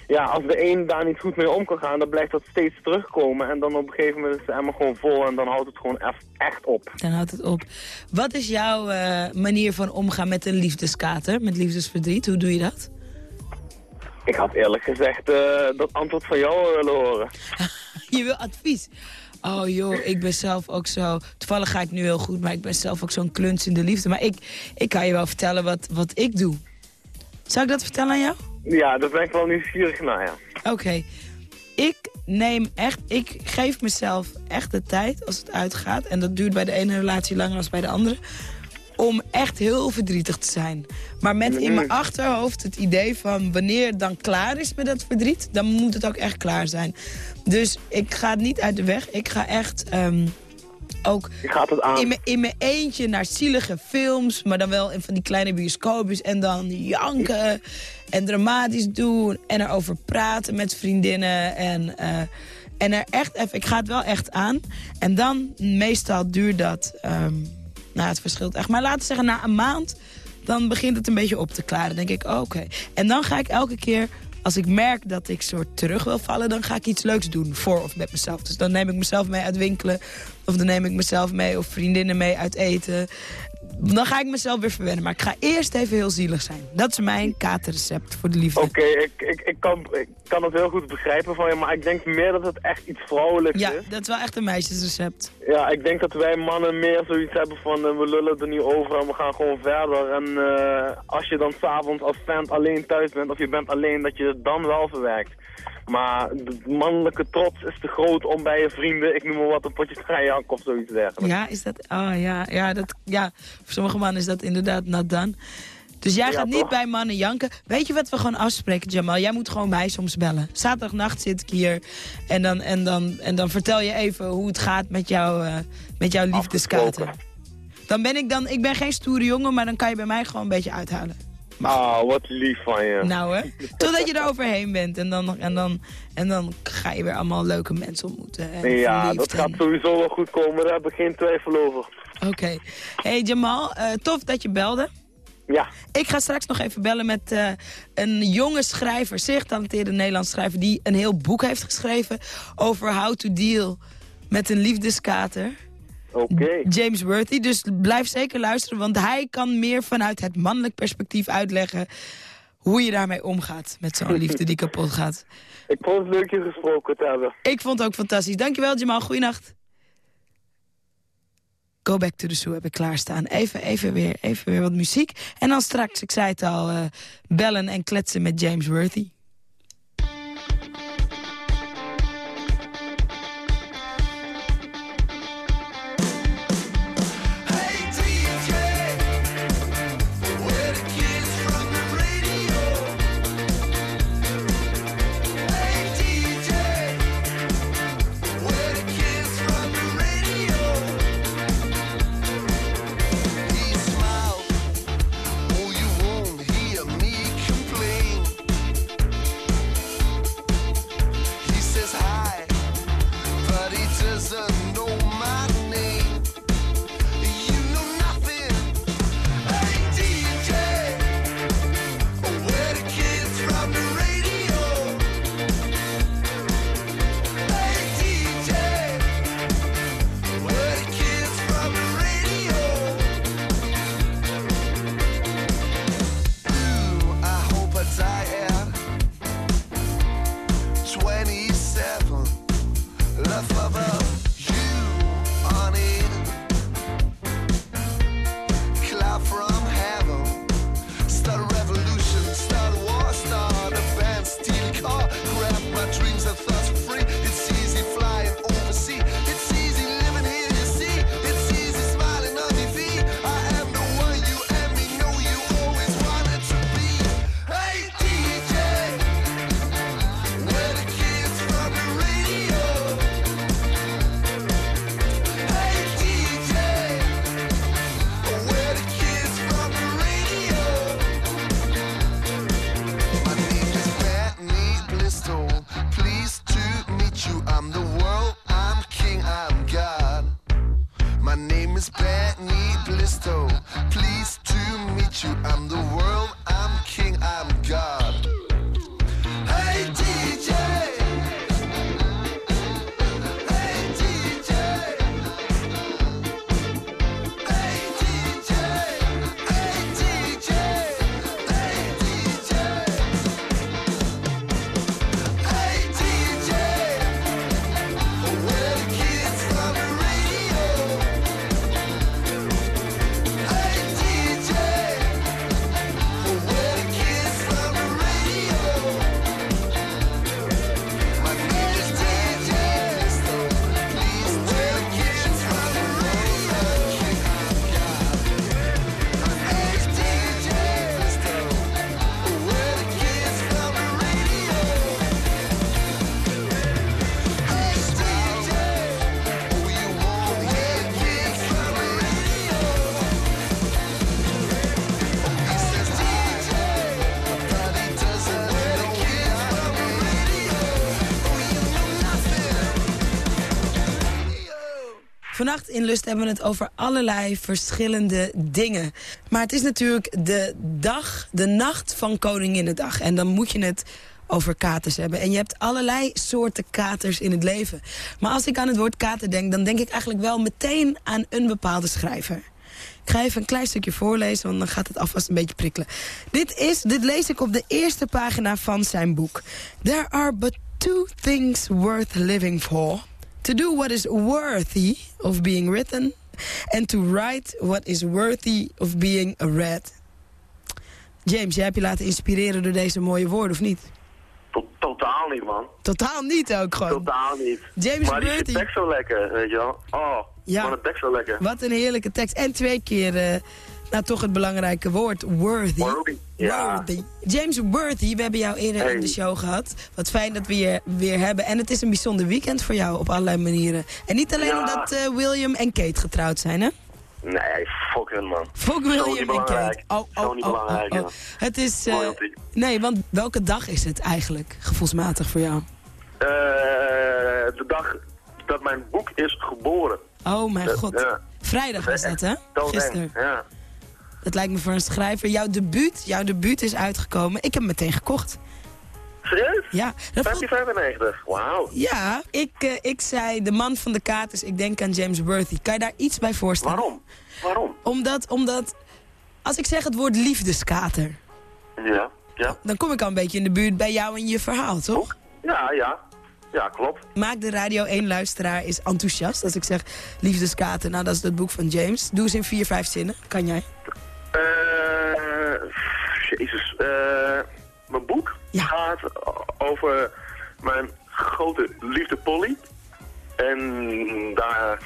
ja, als de een daar niet goed mee om kan gaan, dan blijft dat steeds terugkomen en dan op een gegeven moment is de emmer gewoon vol en dan houdt het gewoon echt op. Dan houdt het op. Wat is jouw eh, manier van omgaan met een liefdeskater, met liefdesverdriet? Hoe doe je dat? Ik had eerlijk gezegd eh, dat antwoord van jou willen horen. Je wil advies. Oh joh, ik ben zelf ook zo... Toevallig ga ik nu heel goed, maar ik ben zelf ook zo'n kluns in de liefde. Maar ik, ik kan je wel vertellen wat, wat ik doe. Zou ik dat vertellen aan jou? Ja, daar ben ik wel nieuwsgierig naar, ja. Oké. Ik neem echt... Ik geef mezelf echt de tijd als het uitgaat. En dat duurt bij de ene relatie langer dan bij de andere. Om echt heel verdrietig te zijn. Maar met in mijn achterhoofd het idee van... wanneer het dan klaar is met dat verdriet... dan moet het ook echt klaar zijn. Dus ik ga het niet uit de weg. Ik ga echt... ehm, ook gaat het aan. in mijn, in mijn eentje naar zielige films, maar dan wel in van die kleine bioscoopjes. En dan janken en dramatisch doen en erover praten met vriendinnen. En, eh, en er echt even, ik ga het wel echt aan. En dan, meestal duurt dat, ehm, nou het verschilt echt. Maar laten we zeggen, na een maand, dan begint het een beetje op te klaren. Dan denk ik, oké. En dan ga ik elke keer als ik merk dat ik soort terug wil vallen... dan ga ik iets leuks doen voor of met mezelf. Dus dan neem ik mezelf mee uit winkelen. Of dan neem ik mezelf mee of vriendinnen mee uit eten dan ga ik mezelf weer verwennen. Maar ik ga eerst even heel zielig zijn. Dat is mijn katerrecept voor de liefde. Oké, ik, ik, ik, kan, ik kan het heel goed begrijpen van je, maar ik denk meer dat het echt iets vrouwelijks ja, is. dat is wel echt een meisjesrecept. Ja, ik denk dat wij mannen meer zoiets hebben van uh, we lullen er niet over en we gaan gewoon verder. En uh, als je dan s'avonds als vent alleen thuis bent of je bent alleen, dat je het dan wel verwerkt. Maar de mannelijke trots is te groot om bij je vrienden, ik noem maar wat, een potje traanjank of zoiets dergelijks. Ja, is dat... Oh ja, ja, dat, ja, voor sommige mannen is dat inderdaad not done. Dus jij gaat niet bij mannen janken. Weet je wat we gewoon afspreken, Jamal? Jij moet gewoon mij soms bellen. Zaterdagnacht zit ik hier en dan, en dan, en dan vertel je even hoe het gaat met, jou, uh, met jouw liefdeskater. Dan ben ik dan, ik ben geen stoere jongen, maar dan kan je bij mij gewoon een beetje uithalen. Oh, wat lief van je. Nou hè, totdat je er overheen bent. En dan, en, dan, en dan ga je weer allemaal leuke mensen ontmoeten. En ja, dat gaat sowieso wel goed komen. Daar heb ik geen twijfel over. Oké. Hey Jamal, uh, tof dat je belde. Ja. Ik ga straks nog even bellen met uh, een jonge schrijver, zeer getalenteerde Nederlandse schrijver... die een heel boek heeft geschreven over how to deal met een liefdeskater. Okay. James Worthy. Dus blijf zeker luisteren, want hij kan meer vanuit het mannelijk perspectief uitleggen... hoe je daarmee omgaat met zo'n liefde die kapot gaat. Ik vond het leuk je gesproken te hebben. Ik vond het ook fantastisch. Dankjewel Jamal, goeienacht. Go Back to the Zoo heb ik klaarstaan. Even, even, weer, even weer wat muziek. En dan straks, ik zei het al, uh, bellen en kletsen met James Worthy. Lust hebben we het over allerlei verschillende dingen. Maar het is natuurlijk de dag, de nacht van Koninginnedag. En dan moet je het over katers hebben. En je hebt allerlei soorten katers in het leven. Maar als ik aan het woord kater denk, dan denk ik eigenlijk wel meteen aan een bepaalde schrijver. Ik ga even een klein stukje voorlezen, want dan gaat het alvast een beetje prikkelen. Dit, is, dit lees ik op de eerste pagina van zijn boek. There are but two things worth living for. To do what is worthy of being written... and to write what is worthy of being read. James, jij hebt je laten inspireren door deze mooie woorden, of niet? To- totaal niet, man. Totaal niet ook gewoon. Totaal niet. James maar die Bertie. tekst zo lekker, weet je wel. Oh, Ja. man, de tekst zo lekker. Wat een heerlijke tekst. En twee keer, eh, nou toch het belangrijke woord, worthy. Worthy, ja. Worthy. James Worthy, we hebben jou eerder in de show gehad. Wat fijn dat we je weer hebben. En het is een bijzonder weekend voor jou op allerlei manieren. En niet alleen Ja. omdat eh, William en Kate getrouwd zijn, hè? Nee, fuck hun, man. Fuck William en. Kate. Oh, Zo oh, niet oh, belangrijk, oh, oh. Het is... eh, nee, want welke dag is het eigenlijk, gevoelsmatig voor jou? Eh, de dag dat mijn boek is geboren. Oh mijn god. Ja. Vrijdag was dat, hè? Gisteren. Ja. Dat lijkt me voor een schrijver. Jouw debuut, jouw debuut is uitgekomen. Ik heb hem meteen gekocht. Serieus? Ja. Dat voelt- 1595, wauw. Ja, ik, eh, ik zei de man van de katers, ik denk aan James Worthy. Kan je daar iets bij voorstellen? Waarom? Waarom? Omdat, omdat, als ik zeg het woord liefdeskater, Ja, ja. dan kom ik al een beetje in de buurt bij jou en je verhaal, toch? Ja, ja. Ja, klopt. Maak de Radio 1 luisteraar is enthousiast als ik zeg liefdeskater. Nou, dat is het boek van James. Doe eens in vier, vijf zinnen. Kan jij? Eh, jezus. eh, mijn boek gaat over mijn grote liefde Polly. En daar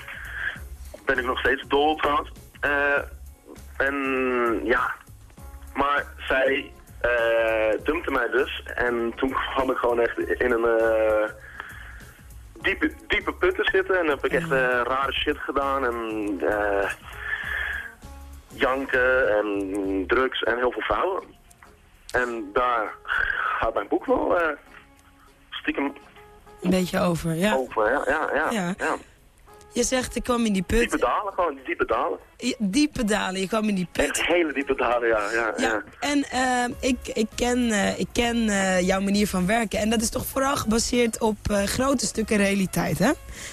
ben ik nog steeds dol op trouwens. Eh, en ja, maar zij eh dumpte mij dus. En toen kwam ik gewoon echt in een diepe, diepe put te zitten. En heb ik echt rare shit gedaan. En eh janken en drugs en heel veel vrouwen. En daar gaat mijn boek wel eh, stiekem Een beetje over, ja. over. Ja, ja, ja. Ja. ja. Je zegt, ik kwam in die put. Diepe dalen, gewoon diepe dalen. Ja, Diepe dalen, je kwam in die put. Echt hele diepe dalen, ja. ja, ja. Ja, en eh, ik, ik ken, eh, ik ken eh, jouw manier van werken. En dat is toch vooral gebaseerd op grote stukken realiteit, hè?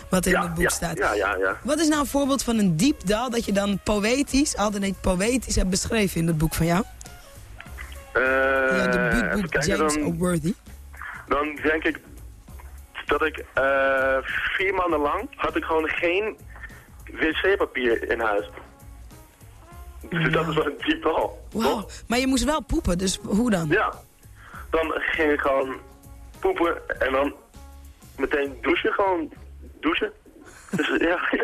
Wat in ja, het boek staat. Ja, ja, ja. Wat is nou een voorbeeld van een diep dal dat je dan poëtisch, altijd niet poëtisch, hebt beschreven in het boek van jou? Eh, ja, de buurtboek James dan, O'Worthy. dan denk ik dat ik eh, vier maanden lang had ik gewoon geen wc-papier in huis. Dus dat is wel een diep dal. Wauw, maar je moest wel poepen, dus hoe dan? Ja, dan ging ik gewoon poepen en dan meteen douchen, gewoon douchen. Dus ja,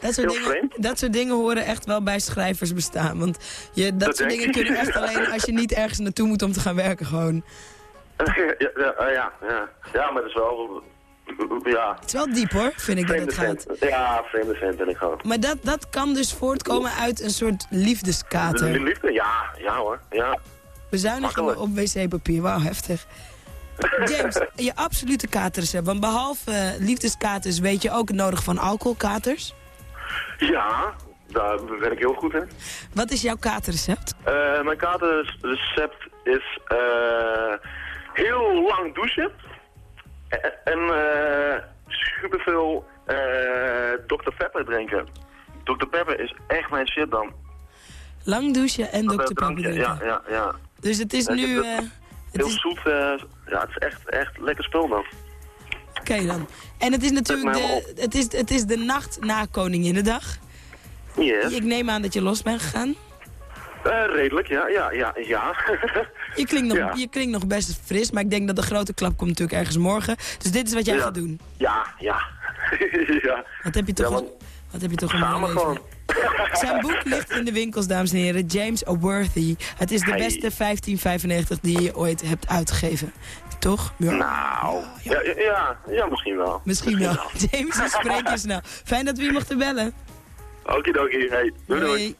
Dat soort, heel dingen, vreemd. dat soort dingen horen echt wel bij schrijvers bestaan. Want je, dat, Dat soort dingen kunnen echt alleen als je niet ergens naartoe moet om te gaan werken gewoon. ja, ja, ja, ja, maar het is wel, ja, Het is wel diep hoor, vind ik dat het gaat. vent. Ja, vreemde vent ben ik gewoon. Maar dat, dat kan dus voortkomen uit een soort De liefdeskater. liefde, ja, ja hoor, ja. Bezuinigingen op wc-papier, wauw, heftig. James, je absolute katerrecept. Want behalve eh, liefdeskaters weet je ook het nodig van alcoholkaters. Ja, daar ben ik heel goed in. Wat is jouw katerrecept? Eh, mijn katerrecept is eh, heel lang douchen. En, en eh, superveel eh Dr. Pepper drinken. Dr. Pepper is echt mijn shit dan. Lang douchen en Dr. eh, Pepper drinken. Ja, ja, ja. Dus het is nu... dat- eh, Heel zoet. eh, ja, het is echt, echt lekker spul dan. Oké dan. En het is natuurlijk de, het is, het is de nacht na Koninginnedag. Yes. Ik neem aan dat je los bent gegaan. Eh, redelijk, ja, ja, ja, ja. Je klinkt, nog, Ja. je klinkt nog best fris, maar ik denk dat de grote klap komt natuurlijk ergens morgen. Dus dit is wat jij Ja. gaat doen. Ja, ja. ja. Wat heb je toch, Ja, een, wat heb je toch Samen gewoon. Zijn boek ligt in de winkels, dames en heren. James O'Worthy. Het is de Hey. beste 1595 die je ooit hebt uitgegeven. Toch? Ja. Nou, ja, ja, ja, ja, misschien wel. Misschien wel. James, ik spreek je snel. Fijn dat we je mochten bellen. Okidoki, hey, doei doei.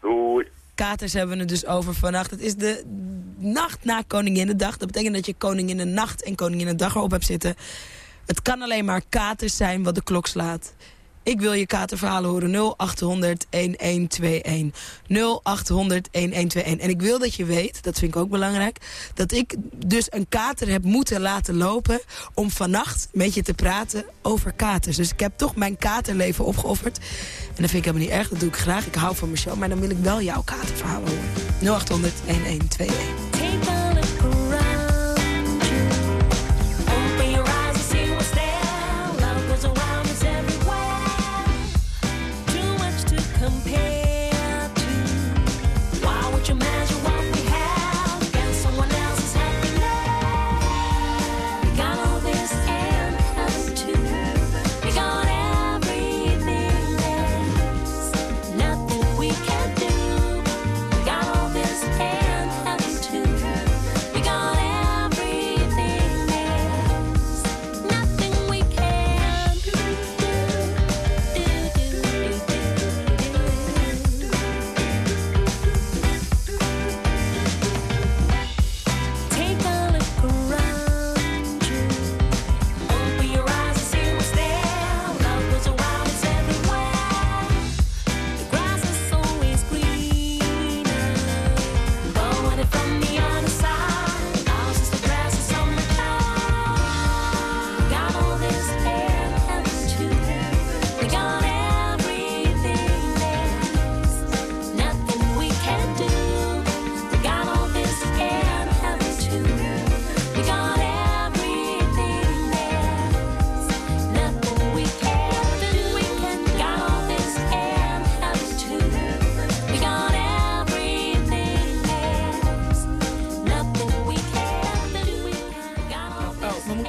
Doei. Katers hebben we het dus over vannacht. Het is de nacht na Koninginnedag. Dat betekent dat je Koninginnenacht en Koninginnedag erop hebt zitten. Het kan alleen maar katers zijn wat de klok slaat. Ik wil je katerverhalen horen. 0800 1121. 0800 1121. En ik wil dat je weet, dat vind ik ook belangrijk... dat ik dus een kater heb moeten laten lopen... om vannacht met je te praten over katers. Dus ik heb toch mijn katerleven opgeofferd. En dat vind ik helemaal niet erg, dat doe ik graag. Ik hou van mijn show, maar dan wil ik wel jouw katerverhalen horen. 0800 1121.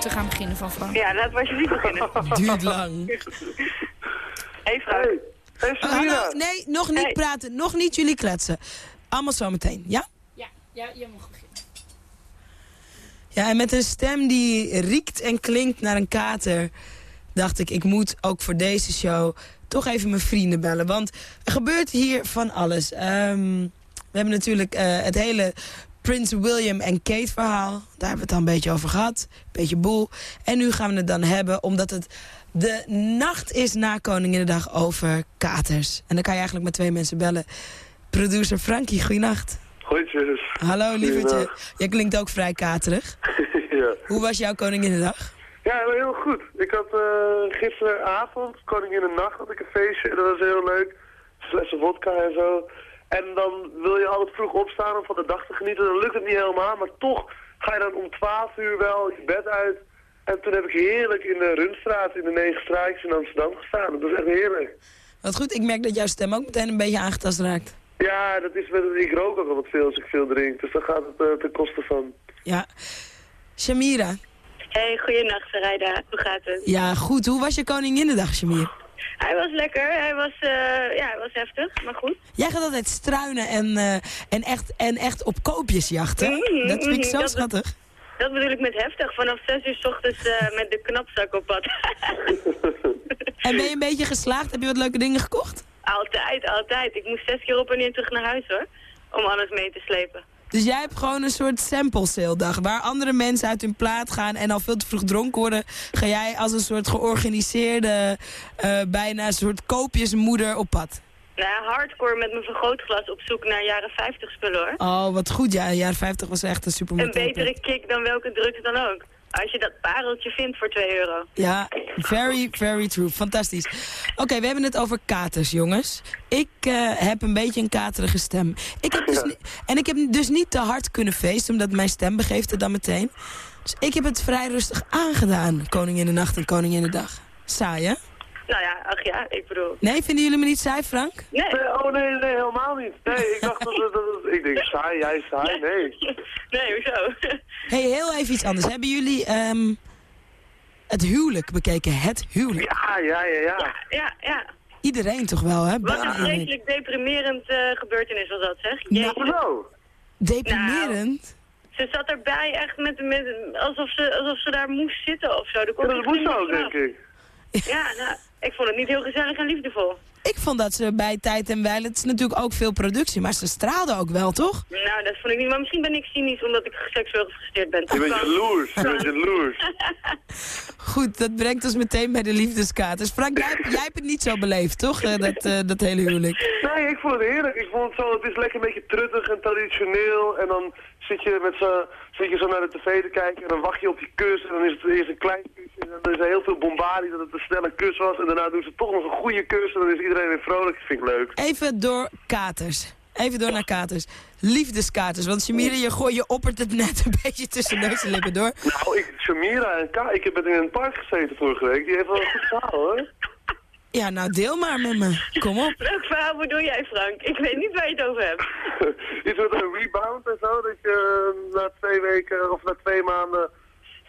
Oh, moeten gaan beginnen van Frank. Ja, laten we alsjeblieft beginnen. Duurt lang. Hey Frank. Oh, hallo, nee, nog niet praten. Nog niet jullie kletsen. Allemaal zometeen, ja? Ja, ja, je mag beginnen. Ja, en met een stem die riekt en klinkt naar een kater... dacht ik, ik moet ook voor deze show toch even mijn vrienden bellen. Want er gebeurt hier van alles. Ehm, we hebben natuurlijk eh, het hele Prins William en Kate verhaal. Daar hebben we het al een beetje over gehad. Beetje boel. En nu gaan we het dan hebben, omdat het de nacht is na Koninginnedag over katers. En dan kan je eigenlijk met twee mensen bellen. Producer Frankie, goeienacht. Goeitjes. Hallo, lievertje. Goeiedag. Jij klinkt ook vrij katerig. ja. Hoe was jouw Koninginnedag? Ja, heel goed. Ik had eh, gisteravond, koningin de nacht, had ik een feestje. En dat was heel leuk. Flessen vodka en zo. En dan wil je altijd vroeg opstaan om van de dag te genieten. Dan lukt het niet helemaal, maar toch ga je dan om 12 uur wel je bed uit. En toen heb ik heerlijk in de Rundstraat, in de Negen Straatjes in Amsterdam gestaan. Dat was echt heerlijk. Wat goed, ik merk dat jouw stem ook meteen een beetje aangetast raakt. Ja, dat is met, ik rook ook al wat veel als ik veel drink. Dus dan gaat het eh, ten koste van. Ja. Shamira. Hey, goeienacht Sarayda. Hoe gaat het? Ja, goed. Hoe was je Koninginnedag, Shamir? Hij was lekker. Hij was, eh, ja, hij was heftig, maar goed. Jij gaat altijd struinen en, eh, en, echt, en echt op koopjes jachten. Mhm, dat vind ik mhm, zo dat- schattig. Dat bedoel ik met heftig. Vanaf 6 uur s ochtends eh, met de knapzak op pad. En ben je een beetje geslaagd? Heb je wat leuke dingen gekocht? altijd, altijd. Ik moest zes keer op en neer terug naar huis hoor. Om alles mee te slepen. Dus jij hebt gewoon een soort sample sale dag. Waar andere mensen uit hun plaat gaan en al veel te vroeg dronken worden... ga jij als een soort georganiseerde, eh, bijna een soort koopjesmoeder op pad. Nou, hardcore met mijn vergrootglas op zoek naar jaren 50 spullen hoor. Oh, wat goed. Ja, jaren 50 was echt een super Een betere kick dan welke drugs dan ook. Als je dat pareltje vindt voor 2 euro. Ja, very, very true. Fantastisch. Oké, we hebben het over katers, jongens. Ik eh, heb een beetje een katerige stem. Ik heb dus en ik heb dus niet te hard kunnen feesten, omdat mijn stem begeeft het dan meteen. Dus ik heb het vrij rustig aangedaan, Koningin de Nacht en Koningin de Dag. Saai, hè? Nou ja, ach ja, ik bedoel... Nee, vinden jullie me niet saai, Frank? Nee. oh nee, nee, helemaal niet. Nee, ik dacht dat, dat, dat- ik denk saai, jij saai, nee. Nee, hoezo? hey, heel even iets anders. Hebben jullie ehm, het huwelijk bekeken? Het huwelijk? Ja, ja, ja, ja. Ja, ja. Iedereen toch wel, hè? Wat een vreselijk deprimerend eh, gebeurtenis was dat, zeg. Nou, Jezus. Deprimerend? Ze zat erbij echt met, met, alsof, ze, alsof ze daar moest zitten of zo. Daar kon Ja, ze dat moest ook, denk ik. Ja, nou, ik vond het niet heel gezellig en liefdevol. ik vond dat ze bij Tijd en Wijl, het is natuurlijk ook veel productie, maar ze straalde ook wel, toch? Nou, dat vond ik niet. Maar misschien ben ik cynisch omdat ik seksueel gefrustreerd ben. Je bent jaloers, je bent jaloers. Goed, dat brengt ons meteen bij de liefdeskaters. Frank, jij, jij hebt het niet zo beleefd, toch? eh, dat, eh, dat hele huwelijk. Nee, ik vond het heerlijk. Ik vond het zo, het is lekker een beetje truttig en traditioneel. En dan zit je, met zo, zit je zo naar de tv te kijken en dan wacht je op die kus. En dan is het eerst een klein kusje en dan is er heel veel bombardie dat het een snelle kus was. En daarna doen ze toch nog een goede kus en dan is iedereen weer vrolijk. Dat vind ik leuk. Even door katers. Even door naar katers. Liefdeskaters. Want Shamira, je gooi je oppert het net een beetje tussen neus en lippen door. Nou, ik, Shamira en Ka, ik heb met in een park gezeten vorige week. Die heeft wel een goed verhaal hoor. Ja, nou deel maar met me. Kom op. Welk verhaal bedoel jij, Frank? Ik weet niet waar je het over hebt. Iets met een rebound en zo. Dat je eh, na twee weken of na twee maanden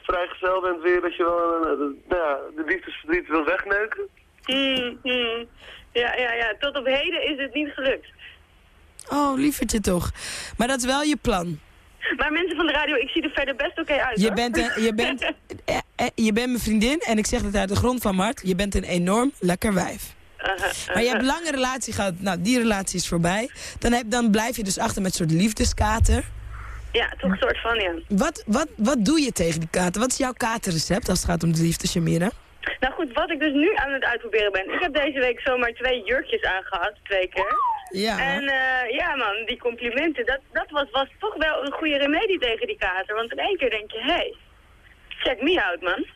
vrijgezel bent weer. Dat je wel eh, de- nou ja, de liefdesverdriet wil wegneuken. Hmm. Ja, ja, ja. Tot op heden is het niet gelukt. Oh, lievertje toch. Maar dat is wel je plan. Maar mensen van de radio, ik zie er verder best oké uit. Je hoor. bent, een, je, bent, eh, je bent mijn vriendin en ik zeg het uit de grond van mijn hart. Je bent een enorm lekker wijf. Maar je hebt een lange relatie gehad. Nou, die relatie is voorbij. Dan, heb, dan blijf je dus achter met een soort liefdeskater. Ja, toch een soort van, ja. Wat, wat, wat doe je tegen die kater? Wat is jouw katerrecept als het gaat om de liefde, Shamira? Nou goed, wat ik dus nu aan het uitproberen ben. Ik heb deze week zomaar twee jurkjes aangehad, twee keer. Ja. En eh, ja man, die complimenten, dat, dat was, was toch wel een goede remedie tegen die kater. Want in één keer denk je, hé, hey, check me out man.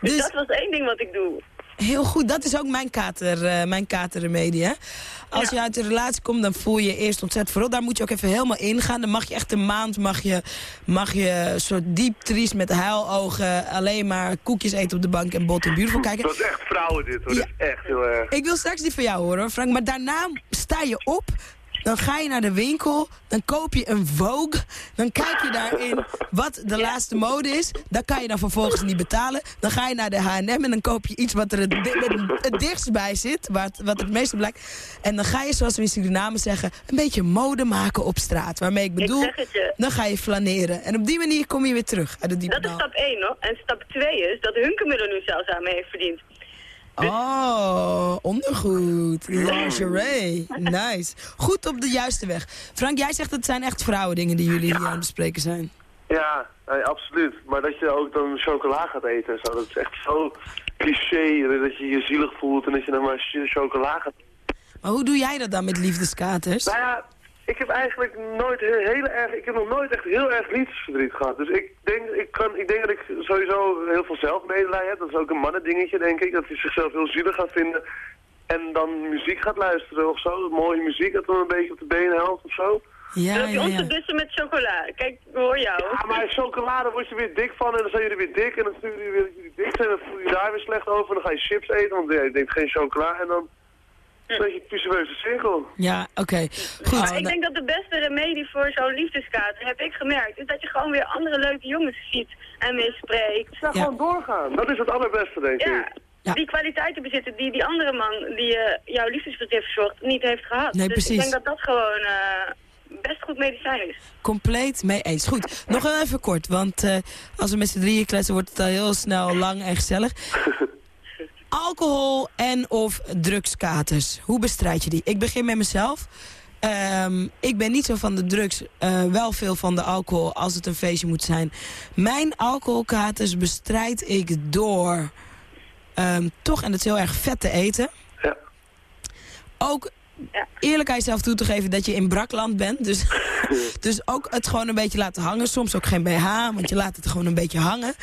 Dus, dat was één ding wat ik doe. Heel goed, dat is ook mijn kater, eh mijn katerremedie. Hè? Als je uit een relatie komt, dan voel je je eerst ontzettend vooral. Daar moet je ook even helemaal ingaan. Dan mag je echt een maand, mag je, mag je soort diep triest met huilogen... alleen maar koekjes eten op de bank en bot en beautiful kijken. Dat is echt vrouwen dit hoor. Dat is echt heel erg. Ik wil straks die van jou horen, hoor, Frank. Maar daarna sta je op, dan ga je naar de winkel, dan koop je een Vogue. Dan kijk je daarin wat de laatste mode is. Dat kan je dan vervolgens niet betalen. Dan ga je naar de H&M en dan koop je iets wat er het, di- het dichtst bij zit. Wat, wat het meeste blijkt. En dan ga je, zoals we in Suriname zeggen, een beetje mode maken op straat. Waarmee ik bedoel, dan ga je flaneren. En op die manier kom je weer terug uit het diepe Dat is stap 1 hoor. En stap 2 is dat Hunkemuller nu zelfs aan me heeft verdiend. Oh, ondergoed. Lingerie. Nice. Goed op de juiste weg. Frank, jij zegt het zijn echt vrouwendingen die jullie hier aan het bespreken zijn. Ja, nee, absoluut. Maar dat je ook dan chocola gaat eten en zo, dat is echt zo cliché. Dat je je zielig voelt en dat je dan maar ch- chocola gaat Maar hoe doe jij dat dan met liefdeskaters? Nou ja, ik heb eigenlijk nooit heel, heel erg, ik heb nog nooit echt heel erg liefdesverdriet gehad. Dus ik denk, ik, kan, ik denk dat ik sowieso heel veel zelfmedelijden heb. Dat is ook een mannendingetje, denk ik. Dat hij zichzelf heel zielig gaat vinden. En dan muziek gaat luisteren of zo. Mooie muziek dat dan een beetje op de benen helpt of zo. Ja, Loop je ons te bussen met chocola. Kijk, ik hoor jou. Ja, maar chocolade word je weer dik van en dan zijn jullie weer dik. En dan sturen jullie weer dat jullie dik zijn en dan voel je je daar weer slecht over. En dan ga je chips eten, want ja, je denkt geen chocola. En dan een beetje visueuze cirkel. Ja, oké. Goed. Maar ik denk dat de beste remedie voor zo'n liefdeskater, heb ik gemerkt, is dat je gewoon weer andere leuke jongens ziet en mee spreekt. Ja, gewoon doorgaan. Dat is het allerbeste, denk ik. Ja, die kwaliteiten bezitten die die andere man die eh, jouw liefdesverdriet verzorgt niet heeft gehad. Nee, dus precies. ik denk dat dat gewoon eh, best goed medicijn is. Compleet mee eens. Goed, nog even kort, want eh, als we met z'n drieën kletsen wordt het al heel snel lang en gezellig. Alcohol en of drugskaters, hoe bestrijd je die? Ik begin met mezelf. Ehm, ik ben niet zo van de drugs, eh, wel veel van de alcohol als het een feestje moet zijn. Mijn alcoholkaters bestrijd ik door ehm, toch, en dat is heel erg vet te eten. Ja. Ook eerlijk aan jezelf toe te geven dat je in brakland bent. Dus, dus ook het gewoon een beetje laten hangen. Soms ook geen BH, want je laat het gewoon een beetje hangen.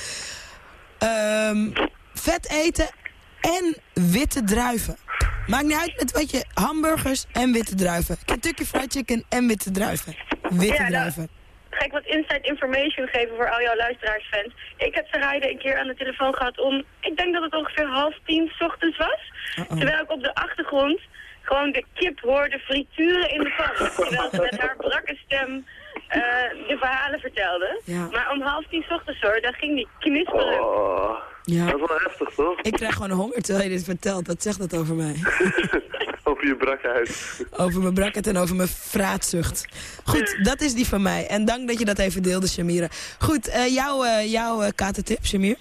Ehm, vet eten en witte druiven. Maakt niet uit met wat je... Hamburgers en witte druiven. Kentucky Fried Chicken en witte druiven. Witte Ja, druiven. Ga ik wat inside information geven voor al jouw luisteraarsfans. Ik heb Sarayde een keer aan de telefoon gehad om, ik denk dat het ongeveer half tien 's ochtends was. Terwijl ik op de achtergrond gewoon de kip hoorde frituren in de pan. Terwijl ze met haar brakke stem eh, de verhalen vertelde. Ja. Maar om half tien 's ochtends hoor, dan ging die knisperen. Oh, Ja. dat is wel heftig, toch? Ik krijg gewoon honger terwijl je dit vertelt. Wat zegt dat over mij? Over je brakheid. Over mijn brakket en over mijn vraatzucht. Goed, dat is die van mij. En dank dat je dat even deelde, Shamira. Goed, eh, jouw, eh, jouw eh, katertip, Shamir?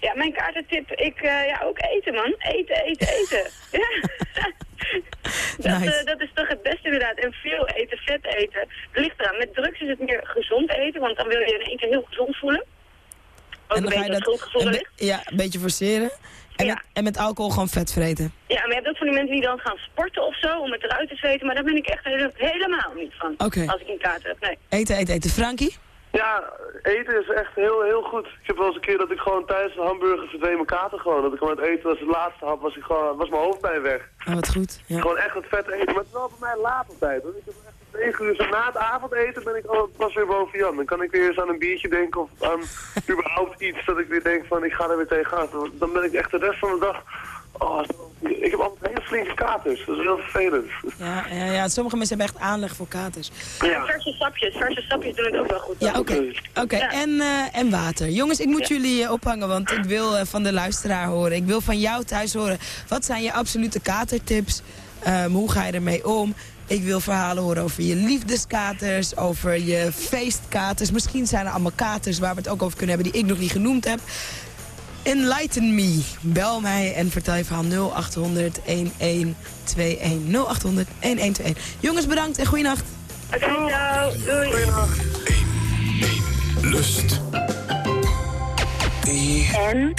Ja, mijn kaartentip, ik, eh, ja, ook eten man. Eten, eten, eten. ja. Dat, Nice. dat is toch het beste inderdaad. En veel eten, vet eten. Het ligt eraan. Met drugs is het meer gezond eten, want dan wil je in één keer heel gezond voelen. Ook En dan een ga je beetje dat een ja, een beetje forceren. En, met, en met alcohol gewoon vet vreten. Ja, maar je hebt ook van die mensen die dan gaan sporten of zo, om het eruit te zweten. Maar daar ben ik echt hele- helemaal niet van. Als ik een kater heb, nee. Eten, eten, eten. Frankie? Ja, eten is echt heel, heel goed. Ik heb wel eens een keer dat ik gewoon thuis een hamburger verdween mijn kater gewoon. Dat ik gewoon het eten was, het laatste hap, was, ik gewoon, was mijn hoofdpijn weg. Oh, wat goed. Ja. Gewoon echt het vet eten. Maar het is wel bij mij laat op tijd hoor. Ik heb echt om 9 uur, zo na het avondeten ben ik al pas weer boven Jan. Dan kan ik weer eens aan een biertje denken of aan überhaupt iets dat ik weer denk van ik ga er weer tegenaan. Dan ben ik echt de rest van de dag... Oh, ik heb altijd hele flinke katers. Dat is heel vervelend. Ja, ja, ja, sommige mensen hebben echt aanleg voor katers. Ja. Verse sapjes, verse sapjes doen het ook wel goed. Ja, oké. Oké, en, eh, en water. Jongens, ik moet jullie eh, ophangen, want ik wil eh, van de luisteraar horen. Ik wil van jou thuis horen. Wat zijn je absolute katertips? Ehm, hoe ga je ermee om? Ik wil verhalen horen over je liefdeskaters, over je feestkaters. Misschien zijn er allemaal katers waar we het ook over kunnen hebben die ik nog niet genoemd heb. Enlighten me. Bel mij en vertel je verhaal 0800 1121. 0800 1121. Jongens, bedankt en goeienacht. Oké, ciao. Doei. Lust. En?